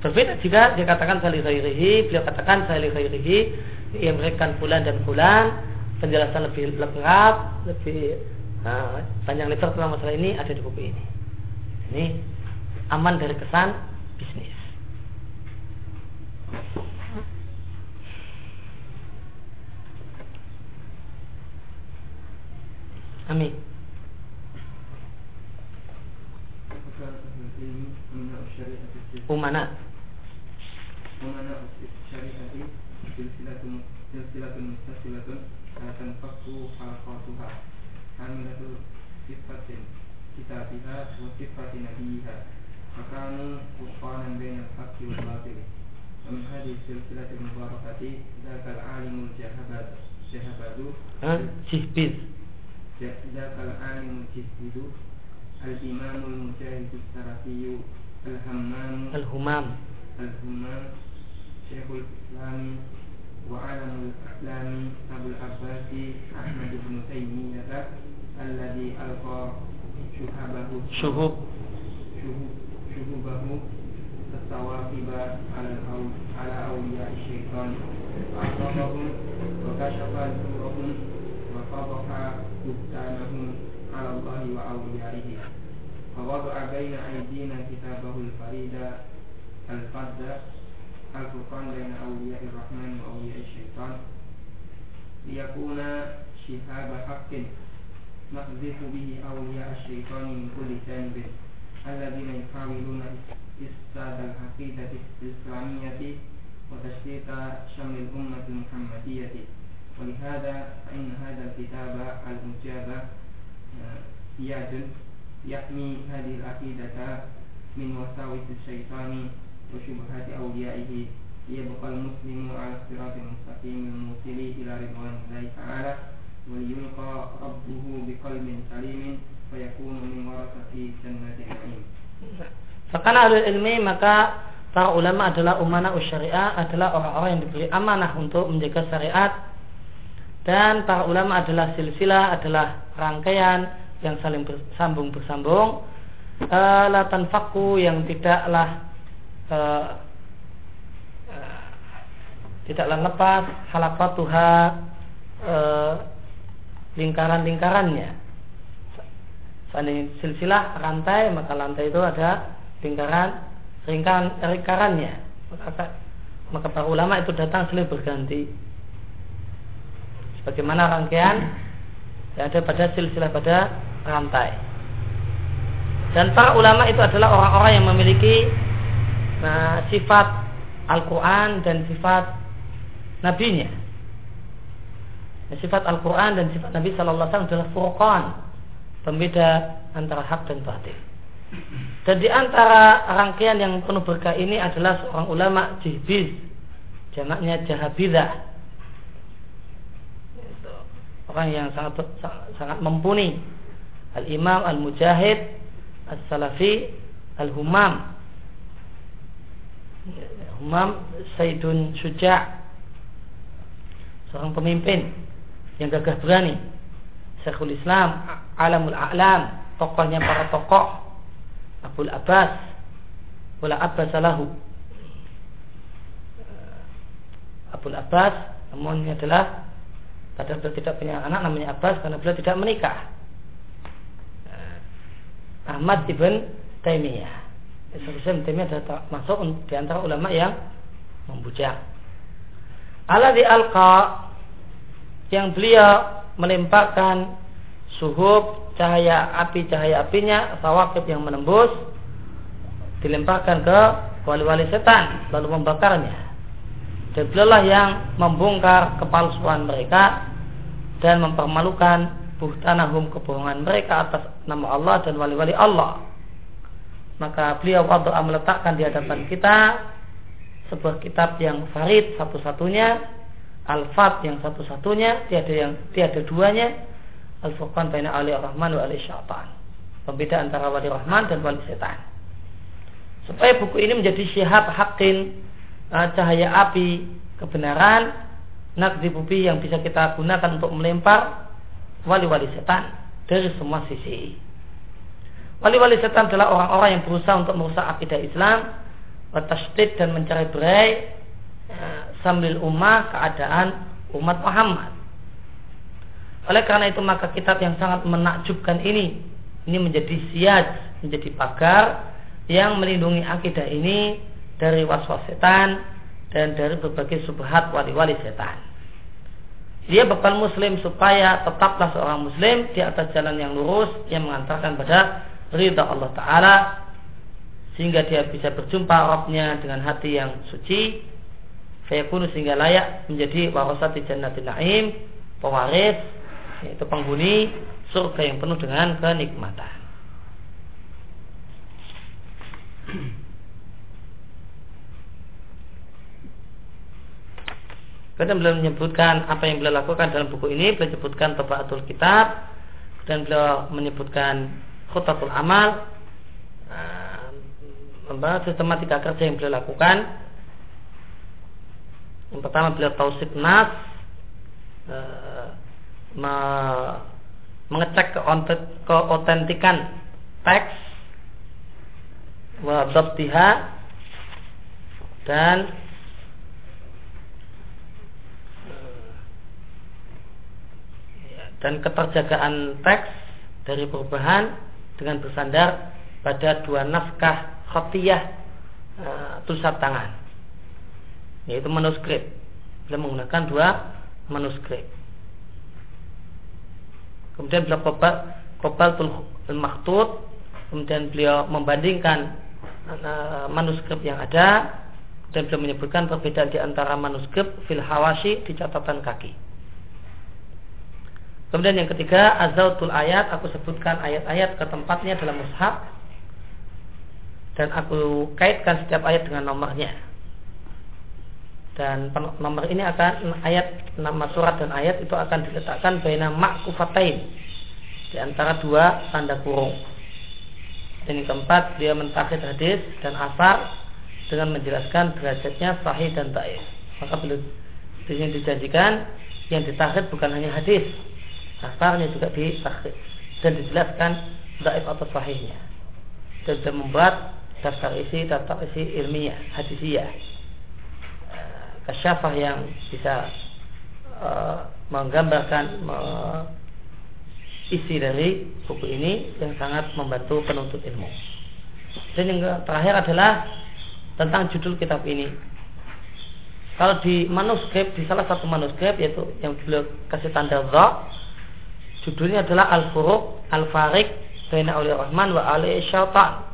Speaker 1: Berbeda jika dia katakan salih khairihi beliau katakan salih khairihi yang memberikan bulan dan bulan penjelasan lebih lengkap lebih uh, panjang lebar tentang masalah ini ada di buku ini. Ini aman dari kesan bisnis Amin. Umana.
Speaker 3: Umana syariati silsilatun silsilatun mustasilatun akan fakku halaqatuha hamilatul sifatin kitabiha wa sifatin nabiyiha fakanu kuffanan bainal haqqi wal batil ومن هذه السلسلة المباركة ذاك العالم الجهبذ جهبذ
Speaker 1: جهبذ
Speaker 3: ذاك العالم الجهبذ الإمام المجاهد السلفي الهمام.
Speaker 1: الهمام.
Speaker 3: الهمام. شيخ الإسلام. وعالم الإسلام أبو العباس أحمد بن تيمية الذي ألقى شهبه
Speaker 1: شهوب.
Speaker 3: شهوبه. الثواقب على على أولياء الشيطان. فأعرضهم وكشف زورهم وفضح بهتانهم على الله وأوليائه. فوضع بين أيدينا كتابه الفريد الفرد الفرقان بين أولياء الرحمن وأولياء الشيطان. ليكون شهاب حق نقذف به أولياء الشيطان من كل جانب. الذين يحاولون إفساد العقيدة الإسلامية وتشتيت شمل الأمة المحمدية. ولهذا فإن هذا الكتاب المجاب إياد يحمي هذه العقيدة من وساوس الشيطان وشبهات أوليائه. ليبقى المسلم على الصراط المستقيم الموصل إلى رضوان الله تعالى وليلقى ربه بقلب سليم
Speaker 1: Fakana alul ilmi maka para ulama adalah umana usyariah adalah orang-orang yang diberi amanah untuk menjaga syariat. Dan para ulama adalah silsilah adalah rangkaian yang saling bersambung bersambung. Eh, e, latan faku yang tidaklah e, tidaklah lepas halakatuha e, lingkaran-lingkarannya seandainya silsilah rantai maka rantai itu ada lingkaran lingkaran lingkarannya maka, maka para ulama itu datang silih berganti. Sebagaimana rangkaian yang ada pada silsilah pada rantai. Dan para ulama itu adalah orang-orang yang memiliki nah, sifat Al-Quran dan sifat nabinya. Sifat Al-Quran dan sifat Nabi Sallallahu Alaihi Wasallam adalah furqan, pembeda antara hak dan batil. Dan di antara rangkaian yang penuh berkah ini adalah seorang ulama jihbiz, jamaknya jahabidah. Orang yang sangat sangat mumpuni. Al-Imam Al-Mujahid As-Salafi Al-Humam Humam Sayyidun Suja' seorang pemimpin yang gagah berani Syekhul Islam Alamul A'lam tokohnya para tokoh Abul Abbas Wala Abbas Salahu Abul Abbas namun adalah padahal beliau tidak punya anak namanya Abbas karena beliau tidak menikah. Ahmad ibn Taimiyah. Islam Taimiyah adalah masuk di antara ulama yang membujang. Ala di alqa yang beliau melemparkan suhub cahaya api cahaya apinya sawakib yang menembus dilemparkan ke wali-wali setan lalu membakarnya. Dan beliau yang membongkar kepalsuan mereka dan mempermalukan buhtanahum kebohongan mereka atas nama Allah dan wali-wali Allah. Maka beliau waktu meletakkan di hadapan kita sebuah kitab yang farid satu-satunya al-fat yang satu-satunya tiada yang tiada duanya. Al-furqan baina ali rahman wa ali syaitan. Pembeda antara wali rahman dan wali setan supaya buku ini menjadi syihab hakin uh, cahaya api kebenaran nakzibubi yang bisa kita gunakan untuk melempar wali-wali setan dari semua sisi. Wali-wali setan adalah orang-orang yang berusaha untuk merusak akidah Islam dan mencari berai eh, sambil ummah keadaan umat Muhammad. Oleh karena itu maka kitab yang sangat menakjubkan ini ini menjadi siaj, menjadi pagar yang melindungi akidah ini dari waswas setan dan dari berbagai subhat wali-wali setan. Dia bekal muslim supaya tetaplah seorang muslim di atas jalan yang lurus yang mengantarkan pada ridha Allah Ta'ala sehingga dia bisa berjumpa Rabbnya dengan hati yang suci fayakunu sehingga layak menjadi warasati jannatin na'im pewaris yaitu penghuni surga yang penuh dengan kenikmatan Kemudian beliau menyebutkan apa yang beliau lakukan dalam buku ini, beliau sebutkan tabaatul kitab dan beliau menyebutkan khutatul amal membahas sistematika kerja yang beliau lakukan. Yang pertama beliau tahu nas e, me, mengecek keotentikan teks wa dan dan keterjagaan teks dari perubahan dengan bersandar pada dua naskah khotiyah uh, tulisan tangan yaitu manuskrip. Beliau menggunakan dua manuskrip. Kemudian beliau kopal kopal maktut kemudian beliau membandingkan uh, manuskrip yang ada. Dan beliau menyebutkan perbedaan di antara manuskrip fil hawashi di catatan kaki. Kemudian yang ketiga, azautul ayat, aku sebutkan ayat-ayat ke tempatnya dalam mushaf. Dan aku kaitkan setiap ayat dengan nomornya. Dan nomor ini akan ayat nama surat dan ayat itu akan diletakkan baina makkufatain di antara dua tanda kurung. Dan yang keempat dia mentakhid hadis dan asar dengan menjelaskan derajatnya sahih dan taif. Maka belum yang dijanjikan yang ditakhid bukan hanya hadis, asarnya juga ditakhid dan dijelaskan taif atau sahihnya. Dan sudah membuat daftar isi daftar isi ilmiah hadisiyah kasyafah yang bisa uh, menggambarkan uh, isi dari buku ini yang sangat membantu penuntut ilmu. Dan yang terakhir adalah tentang judul kitab ini. Kalau di manuskrip, di salah satu manuskrip yaitu yang beliau kasih tanda za, judulnya adalah Al-Furuq Al-Farik Baina Uli Rahman wa Ali Syaitan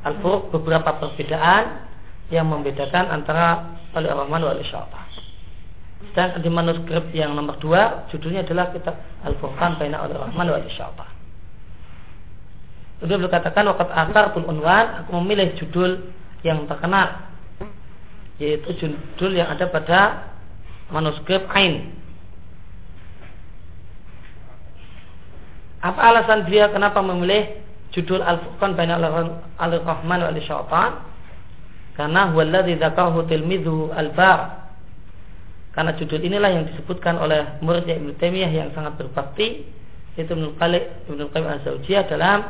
Speaker 1: al beberapa perbedaan yang membedakan antara oleh Rahman wal Syaitan. Sedangkan di manuskrip yang nomor dua judulnya adalah kitab Al-Furqan baina oleh Rahman wal Syaitan. Beliau berkatakan waktu akar pun unwan aku memilih judul yang terkenal yaitu judul yang ada pada manuskrip Ain. Apa alasan beliau kenapa memilih judul Al-Furqan baina Al-Rahman wal Syaitan? Karena huwallazi dzakarahu tilmidhu al-bar. Karena judul inilah yang disebutkan oleh murid Ibnu Taimiyah yang sangat berbakti yaitu Ibnu Qayyim Ibnu Qayyim Az-Zaujiyah dalam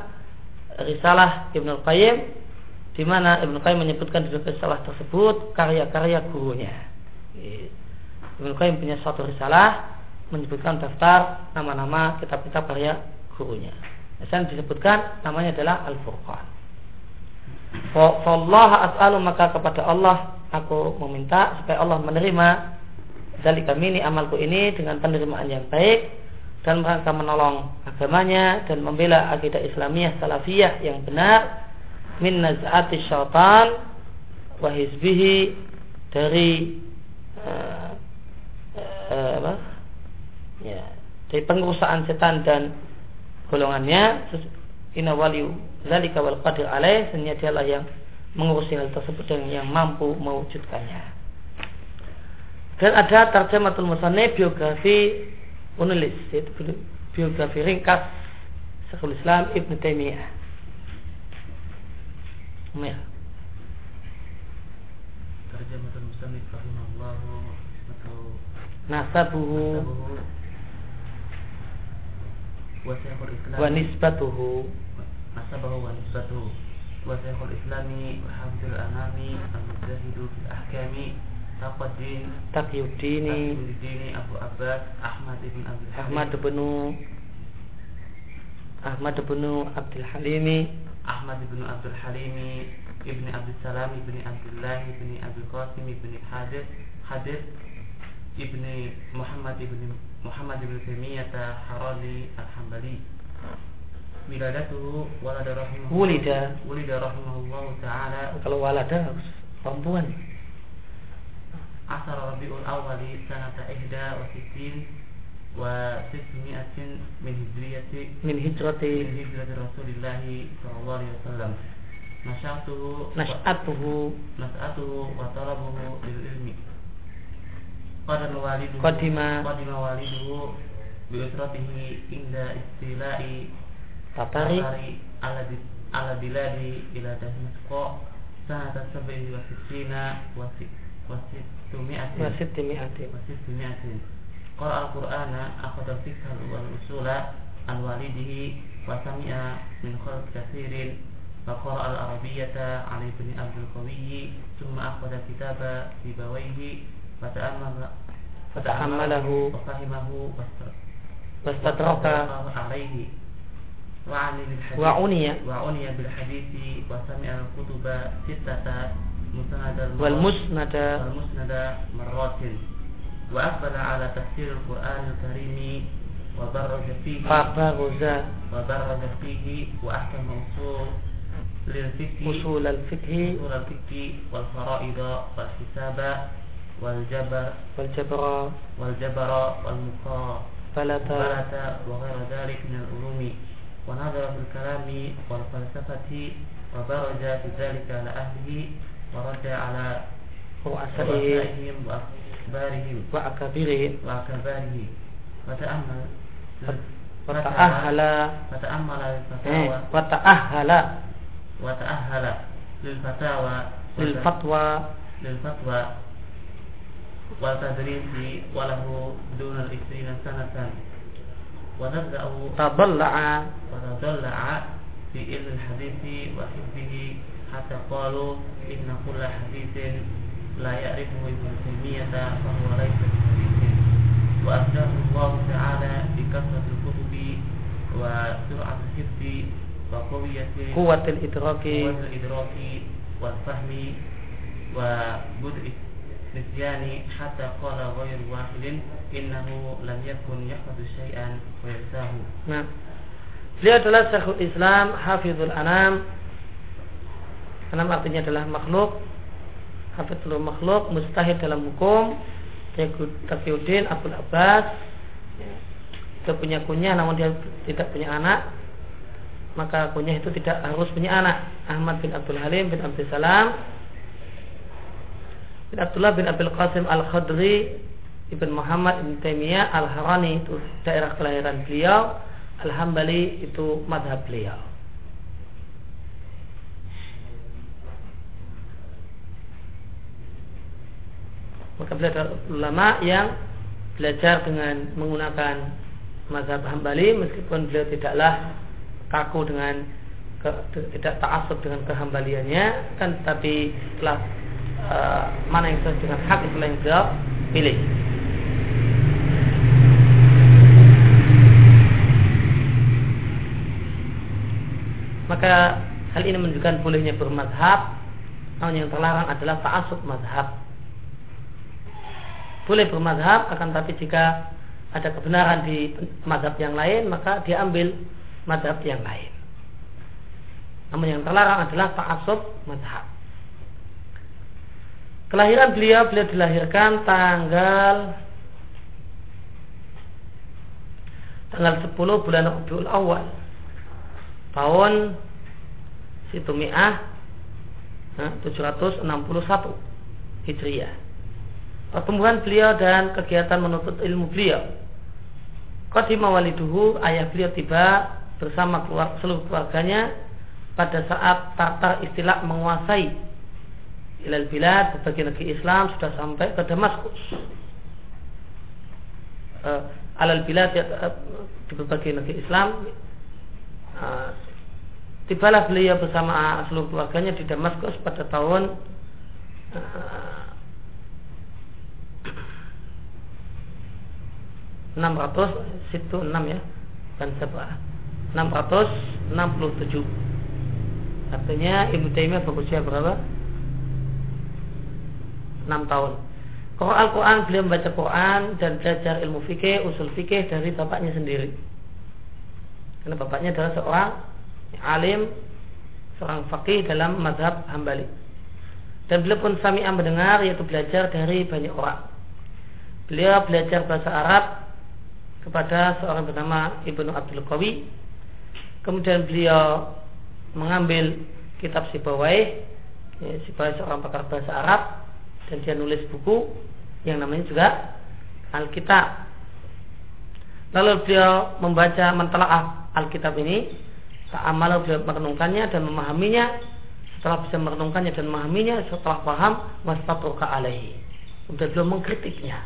Speaker 1: risalah Ibnu Qayyim di mana Ibnu Qayyim menyebutkan di risalah tersebut karya-karya gurunya. Ibnu Qayyim punya satu risalah menyebutkan daftar nama-nama kitab-kitab karya gurunya. Dan disebutkan namanya adalah Al-Furqan. Allah as'alu maka kepada Allah aku meminta supaya Allah menerima dari kami ini amalku ini dengan penerimaan yang baik dan mereka menolong agamanya dan membela akidah Islamiyah salafiyah yang benar min naz'ati syaitan wa hizbihi dari uh, uh, apa? Ya, dari pengurusan setan dan golongannya inna waliyu zalika wal qadir alaih sesungguhnya dialah yang mengurusi hal tersebut dan yang mampu mewujudkannya dan ada tarjamatul musannif biografi penulis yaitu biografi ringkas Syekhul Islam Ibn Taimiyah. Ya.
Speaker 4: Tarjamatul musannif rahimahullah atau
Speaker 1: nasabuhu
Speaker 4: wa
Speaker 1: nisbatuhu
Speaker 4: nasabahu wa nisbatuhu. Wa Syekhul Islami wa Anami al-Mujahidu fil Ahkami Taqaddin
Speaker 1: Taqiyuddini
Speaker 4: Taqiyuddini Abu Abbas Ahmad ibn Abdul Halim.
Speaker 1: Ahmad bin Ahmad bin Abdul Halimi.
Speaker 4: Ahmad ibn Abdul Halimi Ibn Abdul Salam Ibn Abdullah Ibn Abdul Qasim Ibn Hadir Hadir Ibn Muhammad Ibn Muhammad Ibn Taimiyah Harali Al-Hambali Wiladatuhu walada
Speaker 1: Wulida.
Speaker 4: Wulida rahimahullah ta'ala.
Speaker 1: Kalau walada harus perempuan.
Speaker 4: Asar Rabiul Awali sanata ihda wa sitin wa min hijriyati.
Speaker 1: Min hijrati.
Speaker 4: Min hijrati Rasulillah sallallahu alaihi wasallam. Nasyatuhu
Speaker 1: nash'atuhu
Speaker 4: nas'atuhu wa talabuhu lil ilmi. Qadama waliduhu
Speaker 1: Qadima.
Speaker 4: qadima waliduhu bi usratihi inda istila'i
Speaker 1: Tatari
Speaker 4: ala di- ala biladi ila Damasqo sanata sab'i wa sittina wa sit- wa sittumi'atin
Speaker 1: wasit timiatin
Speaker 4: wa sittumi'atin qara al-qur'ana akhadha al-fiqha wal usula an walidihi wa sami'a min khalq kathirin fa qara al-arabiyyata 'ala ibn Abdul Qawi thumma akhadha kitaba sibawayhi fa ta'ammala
Speaker 1: Fata'ammalahu.
Speaker 4: wa fahimahu wa
Speaker 1: wastadraka
Speaker 4: عليه وعني بالحديث
Speaker 1: وعني.
Speaker 4: بالحديث وسمع الكتب ستة مسند
Speaker 1: والمسند
Speaker 4: والمسند مرات. وأقبل على تفسير القرآن الكريم وبرز فيه
Speaker 1: فبرز
Speaker 4: وبرز فيه وأحكم أصول للفقه
Speaker 1: أصول الفقه.
Speaker 4: أصول الفقه والفرائض والحساب والجبر
Speaker 1: والجبر.
Speaker 4: والجبر بلت وغير ذلك من العلوم. ونظر في الكلام والفلسفة وبرج في ذلك على أهله ورد على
Speaker 1: رؤسائه
Speaker 4: رؤسائهم وأخبارهم
Speaker 1: وأكابرهم
Speaker 4: وأكبارهم وتأمل
Speaker 1: وتأهل
Speaker 4: وتأمل
Speaker 1: eh,
Speaker 4: للفتاوى
Speaker 1: وتأهل
Speaker 4: وتأهل للفتاوى
Speaker 1: للفتوى
Speaker 4: للفتوى والتدريس وله دون العشرين سنة ونبدأ
Speaker 1: تضلع
Speaker 4: وتضلع في علم الحديث وحفظه حتى قالوا إن كل حديث لا يعرفه ابن تيمية فهو ليس بحديث وأفداه الله تعالى بكثرة الكتب وسرعة الحفظ وقوية
Speaker 1: قوة الإدراك
Speaker 4: قوة الإدراك والفهم وبدء النسيان حتى قال غير واحد إنه لم يكن يحفظ شيئا وينساه
Speaker 1: Nah, beliau adalah Syekhul Islam, Hafizul Anam. Anam artinya adalah makhluk Hafidhul makhluk mustahid dalam hukum Taqiyuddin Abdul Abbas ya, dia punya kunyah namun dia tidak punya anak maka kunyah itu tidak harus punya anak Ahmad bin Abdul Halim bin Abdul Salam bin Abdullah bin Abdul Qasim Al-Khadri Ibn Muhammad Ibn Taimiyah Al-Harani itu daerah kelahiran beliau Al-Hambali itu madhab beliau. Maka beliau adalah ulama yang belajar dengan menggunakan mazhab Hambali meskipun beliau tidaklah kaku dengan ke, tidak taasub dengan kehambaliannya kan tapi telah uh, mana yang sesuai dengan hak itulah yang beliau pilih. Maka hal ini menunjukkan bolehnya bermadhab Namun yang terlarang adalah ta'asub madhab. Boleh bermadhab akan tapi jika ada kebenaran di madhab yang lain Maka dia ambil madhab yang lain. Namun yang terlarang adalah ta'asub madhab Kelahiran beliau, beliau dilahirkan tanggal tanggal 10 bulan Rabiul Awal tahun Situmi'ah 761 Hijriah. Pertumbuhan beliau dan kegiatan menuntut ilmu beliau. Qadima waliduhu, ayah beliau tiba bersama keluar, seluruh keluarganya pada saat Tartar istilah menguasai ilal bilad berbagai negeri Islam sudah sampai ke Damaskus. Uh, alal bilad ya, uh, di berbagai negeri Islam. Uh, tibalah beliau bersama seluruh keluarganya di Damaskus pada tahun enam ratus situ enam ya dan sebelah enam ratus enam puluh tujuh. Artinya ibu Taimiyah berusia berapa enam tahun Kalau Al-Quran beliau membaca Quran dan belajar ilmu fikih, usul fikih dari bapaknya sendiri. Karena bapaknya adalah seorang alim, seorang fakih dalam mazhab hambali. Dan beliau pun sami'ah mendengar yaitu belajar dari banyak orang. Beliau belajar bahasa Arab kepada seorang bernama Ibnu Abdul Qawi. Kemudian beliau mengambil kitab Sibawai, ya, seorang pakar bahasa Arab dan dia nulis buku yang namanya juga Alkitab. Lalu beliau membaca mentelaah Alkitab ini. Ta'amal beliau merenungkannya dan memahaminya. Setelah bisa merenungkannya dan memahaminya Setelah paham Wastatruka alaihi. Kemudian beliau mengkritiknya.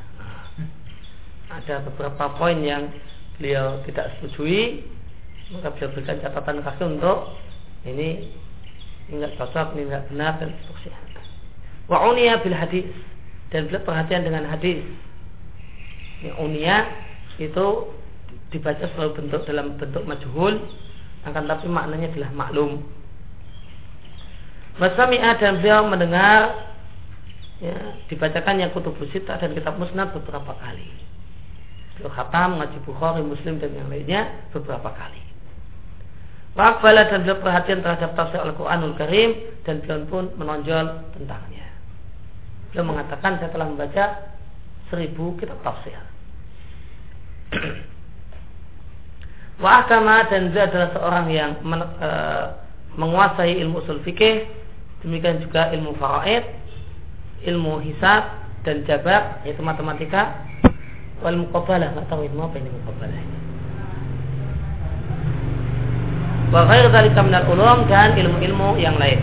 Speaker 1: Ada beberapa poin yang Beliau tidak setujui. Maka beliau berikan catatan kaki untuk Ini Ini tidak cocok, ini benar dan seterusnya Wa'unia bil hadis Dan perhatian dengan hadis Ini unia Itu dibaca selalu bentuk dalam bentuk majhul akan tapi maknanya adalah maklum. Wasami'a dan beliau mendengar ya, dibacakan yang kutub sita dan kitab musnad beberapa kali. Beliau khatam, ngaji Bukhari, Muslim dan yang lainnya beberapa kali. Wakbala dan beliau perhatian terhadap tafsir Al-Quranul Karim dan beliau pun menonjol tentangnya. Beliau mengatakan saya telah membaca seribu kitab tafsir. Wa akama dan dia adalah seorang yang men, e, menguasai ilmu usul fikih, demikian juga ilmu faraid, ilmu hisab dan jabar yaitu matematika wal muqabbalah. Nggak tahu ilmu apa ini muqabbalah wa ghair dzalika ulum dan ilmu-ilmu yang lain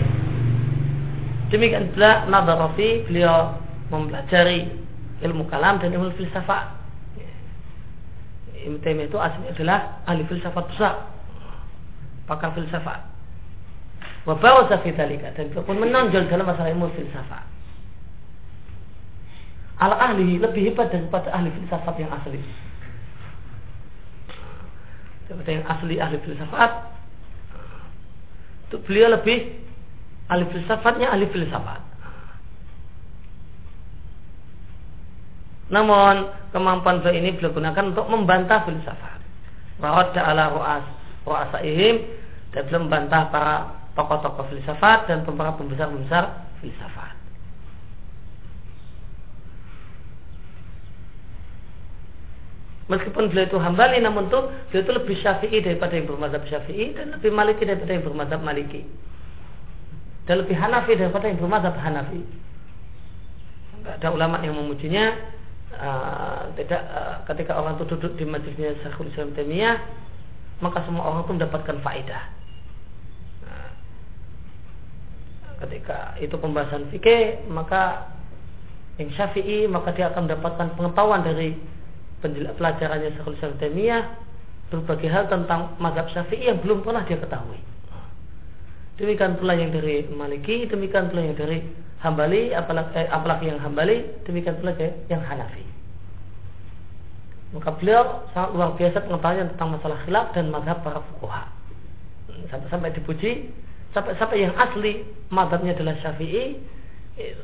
Speaker 1: demikian pula nadharafi beliau mempelajari ilmu kalam dan ilmu filsafat. Ibn Taimiyah itu aslinya adalah ahli filsafat besar pakar filsafat. Wabawa Zafidalika dan dia pun menonjol dalam masalah ilmu filsafat. Al ahli lebih hebat daripada ahli filsafat yang asli. Daripada yang asli ahli filsafat itu beliau lebih Ahli filsafatnya ahli filsafat. Namun kemampuan beliau ini beliau gunakan untuk membantah filsafat. Rawat ala ruas ruasaihim dan beliau membantah para tokoh-tokoh filsafat dan para pembesar-pembesar filsafat. Meskipun beliau itu hambali namun tuh beliau itu lebih syafi'i daripada yang bermazhab syafi'i dan lebih maliki daripada yang bermazhab maliki. Dan lebih hanafi daripada yang bermadzhab hanafi. Tidak ada ulama yang memujinya uh, tidak uh, ketika orang itu duduk di majlisnya Syekhul Islam Taimiyah maka semua orang itu mendapatkan faedah. Nah, ketika itu pembahasan fikih maka yang syafi'i maka dia akan mendapatkan pengetahuan dari pelajarannya Syekhul Islam Taimiyah berbagai hal tentang mazhab Syafi'i yang belum pernah dia ketahui. Demikian pula yang dari Maliki, demikian pula yang dari Hambali, apalagi, eh, apalagi yang Hambali, demikian pula yang Hanafi. Maka beliau sangat luar biasa pengetahuan tentang masalah khilaf dan mazhab para fukuha. Sampai-sampai dipuji, sampai-sampai yang asli mazhabnya adalah Syafi'i,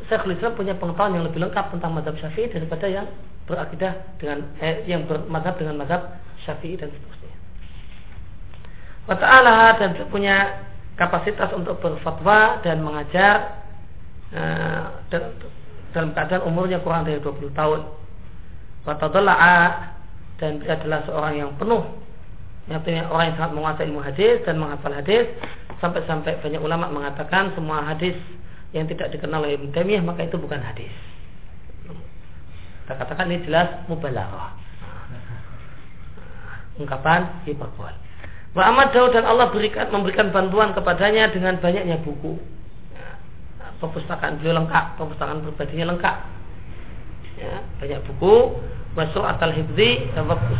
Speaker 1: Syekhul Islam punya pengetahuan yang lebih lengkap tentang mazhab Syafi'i daripada yang berakidah dengan eh, yang bermadhab dengan mazhab Syafi'i dan seterusnya. Wa ta'ala dan punya kapasitas untuk berfatwa dan mengajar eh, dalam keadaan umurnya kurang dari 20 tahun. Wa dan dia adalah seorang yang penuh artinya orang yang sangat menguasai ilmu hadis dan menghafal hadis sampai-sampai banyak ulama mengatakan semua hadis yang tidak dikenal oleh Ibnu Taimiyah maka itu bukan hadis. Kita katakan ini jelas mubalaghah. Ungkapan hiperbol. Wa Daud dan Allah berikan memberikan bantuan kepadanya dengan banyaknya buku. Ya, perpustakaan beliau lengkap, perpustakaan pribadinya lengkap. Ya, banyak buku, wasur atal hibdi,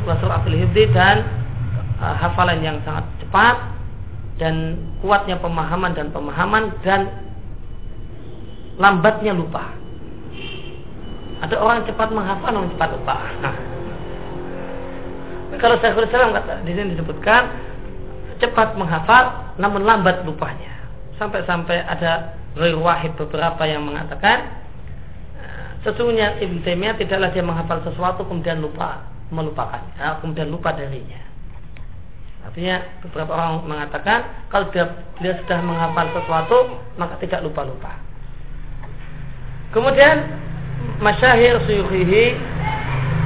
Speaker 1: wasur atal hibdi dan uh, hafalan yang sangat cepat dan kuatnya pemahaman dan pemahaman dan lambatnya lupa. Ada orang cepat menghafal, orang cepat lupa. Nah, kalau saya Islam kata di sini disebutkan cepat menghafal, namun lambat lupanya. Sampai-sampai ada Wahid beberapa yang mengatakan eh, sesungguhnya Ibn Taimiyah tidaklah dia menghafal sesuatu kemudian lupa melupakan, ya, kemudian lupa darinya. Artinya beberapa orang mengatakan kalau dia, dia sudah menghafal sesuatu maka tidak lupa-lupa. Kemudian masyahir suyuhihi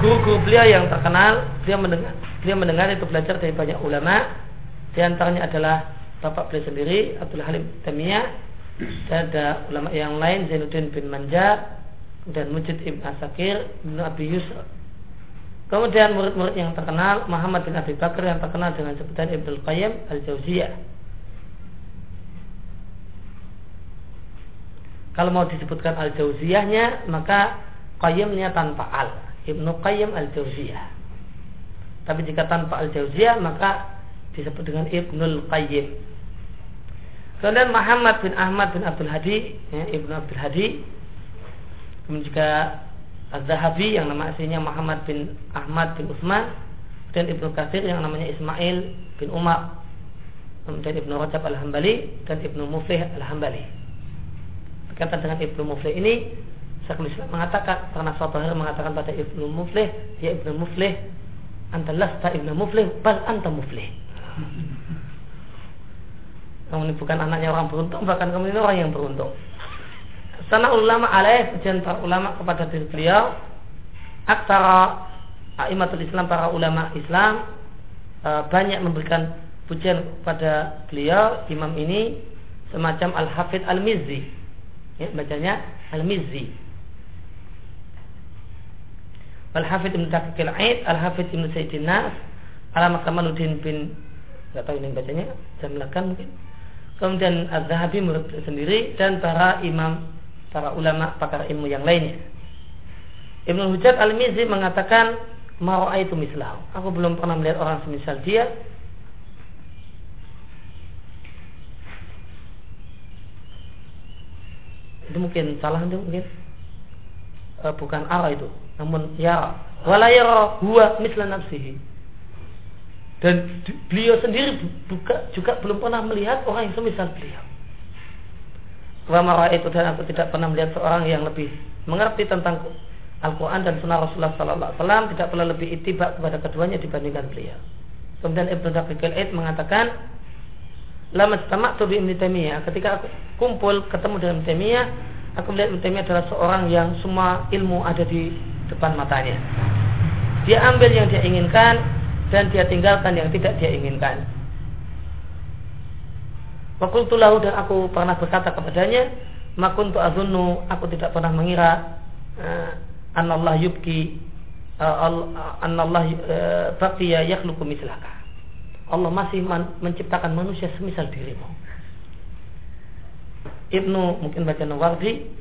Speaker 1: guru-guru beliau yang terkenal dia mendengar dia mendengar itu belajar dari banyak ulama di antaranya adalah bapak beliau sendiri Abdul Halim Tamiyah dan ada ulama yang lain Zainuddin bin Manja dan Mujid Ibn Asakir Ibn Abi Yusuf kemudian murid-murid yang terkenal Muhammad bin Abi Bakar yang terkenal dengan sebutan Ibnu Qayyim Al-Jauziyah Kalau mau disebutkan al-jauziyahnya maka qayyimnya tanpa al. Ibnu Qayyim al-Jauziyah. Tapi jika tanpa al-Jauziyah maka disebut dengan Ibnul Qayyim. Kemudian Muhammad bin Ahmad bin Abdul Hadi, ya, Ibnu Abdul Hadi. Kemudian juga Az-Zahabi yang nama aslinya Muhammad bin Ahmad bin Utsman dan Ibnu Katsir yang namanya Ismail bin Umar. Kemudian Ibnu Rajab Al-Hambali dan Ibnu Muflih Al-Hambali berkaitan dengan Ibnu Muflih ini Syekhul Islam mengatakan karena suatu hari mengatakan pada Ibnu Muflih ya Ibnu Muflih anta lasta Ibnu Muflih bal anta Muflih kamu ini bukan anaknya orang beruntung bahkan kamu ini orang yang beruntung. Sana ulama alaih pujian para ulama kepada diri beliau aksara aimatul Islam para ulama Islam e, banyak memberikan pujian kepada beliau imam ini semacam Al-Hafidh Al-Mizzi. Ya, bacanya Al-Mizzi. Al-Hafidh Ibn Daqiq Al-Aid Al-Hafidh Ibn Sayyidin Nas Alama Kamaluddin bin Gak tahu ini bacanya. Jamlakan mungkin. Kemudian Az-Zahabi menurut sendiri Dan para imam Para ulama pakar ilmu yang lainnya. Ibnu Hujat Al-Mizzi mengatakan itu mislahu. Aku belum pernah melihat orang semisal dia. Itu mungkin salah itu mungkin. E, bukan arah itu. Namun ya wala yara huwa misla nafsihi dan beliau sendiri buka, juga belum pernah melihat orang yang semisal beliau. Wa itu dan aku tidak pernah melihat seorang yang lebih mengerti tentang Al-Quran dan Sunnah Rasulullah Sallallahu Alaihi Wasallam tidak pernah lebih itibak kepada keduanya dibandingkan beliau. Kemudian Ibnu Daqiq al mengatakan lama tamak tu Taimiyah. Ketika aku kumpul ketemu dengan Ibnu aku melihat Ibnu adalah seorang yang semua ilmu ada di depan matanya. Dia ambil yang dia inginkan dan dia tinggalkan yang tidak dia inginkan. Fakultu lahu dan aku pernah berkata kepadanya, makuntu azunnu, aku tidak pernah mengira uh, anallah yubki uh, anallah uh, baqiya yakhluqu mislaka. Allah masih menciptakan manusia semisal dirimu. Ibnu mungkin baca Nawawi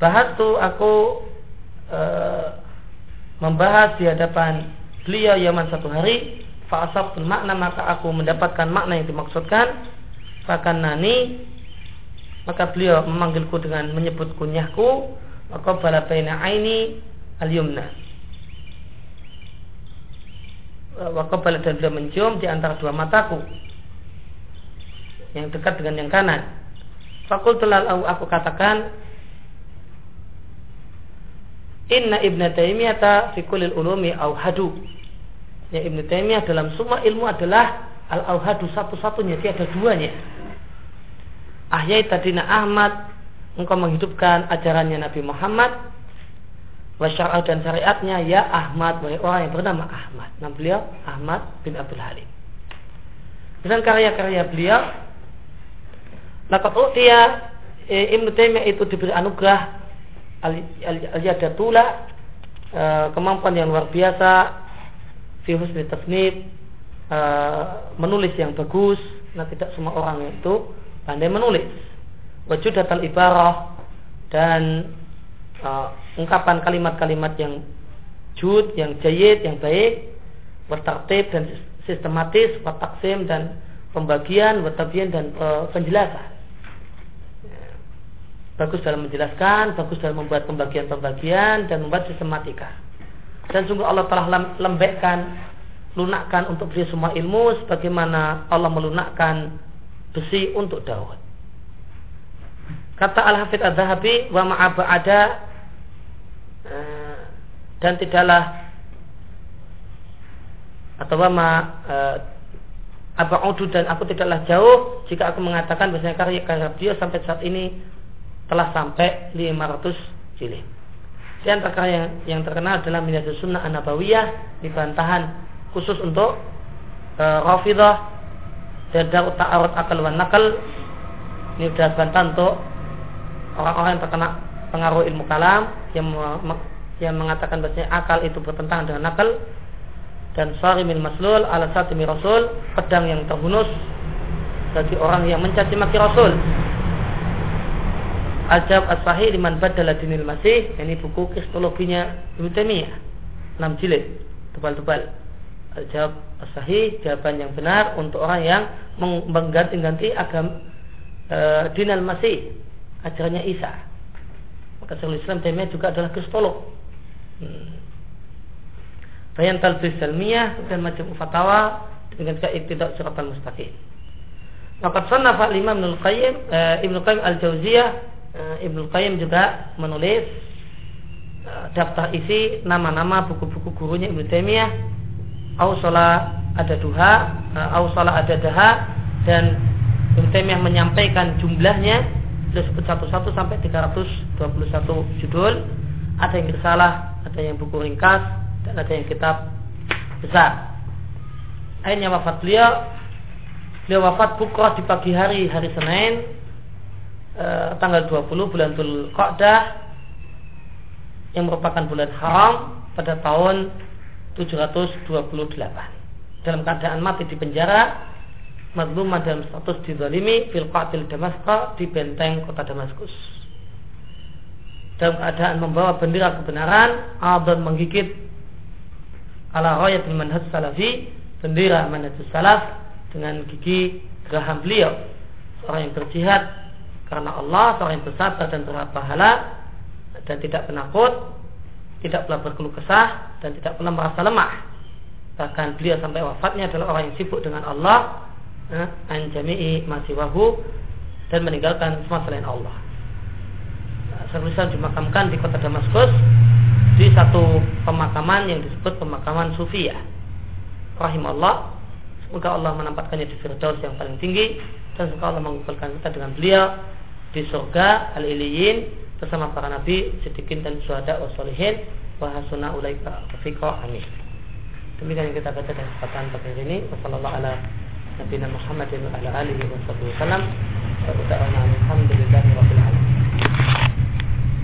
Speaker 1: bahas tu aku uh, membahas di hadapan beliau Yaman satu hari fa'asab makna maka aku mendapatkan makna yang dimaksudkan. Bahkan nani maka beliau memanggilku dengan menyebut kunyahku. Maka bala baina aini al yumna bala dan beliau mencium di antara dua mataku. Yang dekat dengan yang kanan. Fakul telah aku katakan Inna Ibn Taimiyah fi kulil ulumi auhadu. Ya Ibn Taimiyah dalam semua ilmu adalah al auhadu satu-satunya, tiada duanya. Ahyai tadina Ahmad engkau menghidupkan ajarannya Nabi Muhammad wasyar'ah dan syariatnya ya Ahmad wahai orang yang bernama Ahmad nama beliau Ahmad bin Abdul Halim dan karya-karya beliau Lakat utia e, Ibnu Taimiyah itu diberi anugerah al-yadatula e, kemampuan yang luar biasa fi husni tasnif e, menulis yang bagus nah tidak semua orang itu pandai menulis wajudat al ibarah dan uh, ungkapan kalimat-kalimat yang jud, yang jayid, yang baik, bertertib dan sistematis, wataksim dan pembagian, watabian dan uh, penjelasan. Bagus dalam menjelaskan, bagus dalam membuat pembagian-pembagian dan membuat sistematika. Dan sungguh Allah telah lembekkan, lunakkan untuk beri semua ilmu sebagaimana Allah melunakkan besi untuk Daud. Kata Al-Hafidh Al-Zahabi wa ma'aba ada eh, dan tidaklah atau ma eh, aba'udu dan aku tidaklah jauh jika aku mengatakan bahasanya karya-karya beliau sampai saat ini telah sampai 500 jilid. Di antara yang, yang terkenal adalah Minhajus Sunnah An-Nabawiyah di bantahan khusus untuk e, Rafidah dan Darut Ta'arud Akal wa Nakal. Ini sudah bantah untuk orang-orang yang terkena pengaruh ilmu kalam yang yang mengatakan bahwa akal itu bertentangan dengan nakal. Dan min maslul ala satimi rasul pedang yang terhunus bagi orang yang mencaci maki rasul Ajab as-sahih liman badala dinil masih ini buku kristologinya Ibnu Taimiyah. 6 jilid tebal-tebal. Jawab sahih jawaban yang benar untuk orang yang mengganti-ganti agama e, dinal masih ajarannya Isa. Maka Syekhul Islam Taimiyah juga adalah kristolog. Hmm. bayan talbis salmiyah dan macam fatwa dengan tidak suratul mustaqim. Maka sannafa Imam Ibnu Qayyim e, Qayyim Al-Jauziyah Ibnu Qayyim juga menulis e, daftar isi nama-nama buku-buku gurunya Ibnu Taimiyah Ausala ada duha, eh, Ausala ada daha dan Ibn yang menyampaikan jumlahnya sudah sebut satu-satu sampai 321 judul. Ada yang risalah, ada yang buku ringkas, dan ada yang kitab besar. Akhirnya wafat beliau, beliau wafat bukrah di pagi hari hari Senin eh, tanggal 20 bulan Dhul Qa'dah yang merupakan bulan haram pada tahun 728 dalam keadaan mati di penjara mazlumah dalam status dizalimi fil qatil Damaskus di benteng kota Damaskus. Dalam keadaan membawa bendera kebenaran dan menggigit ala rayatul manhaj salafi bendera manhaj salaf dengan gigi geraham beliau seorang yang berjihad karena Allah seorang yang bersabar dan berharap pahala dan tidak penakut tidak pernah berkeluh kesah dan tidak pernah merasa lemah. Bahkan beliau sampai wafatnya adalah orang yang sibuk dengan Allah, eh, anjami'i masiwahu dan meninggalkan semua selain Allah. Seharusnya dimakamkan di kota Damaskus di satu pemakaman yang disebut pemakaman Sufia. Rahimahullah. Semoga Allah menempatkannya di Firdaus yang paling tinggi dan semoga Allah mengumpulkan kita dengan beliau di surga al-iliyin bersama para nabi, siddiqin dan syuhada wa solihin wa hasuna ulaika rafiqa amin demikian yang kita baca dari kesempatan pagi ini wasallallahu ala nabiyina Muhammadin wa ala alihi wa sallam wa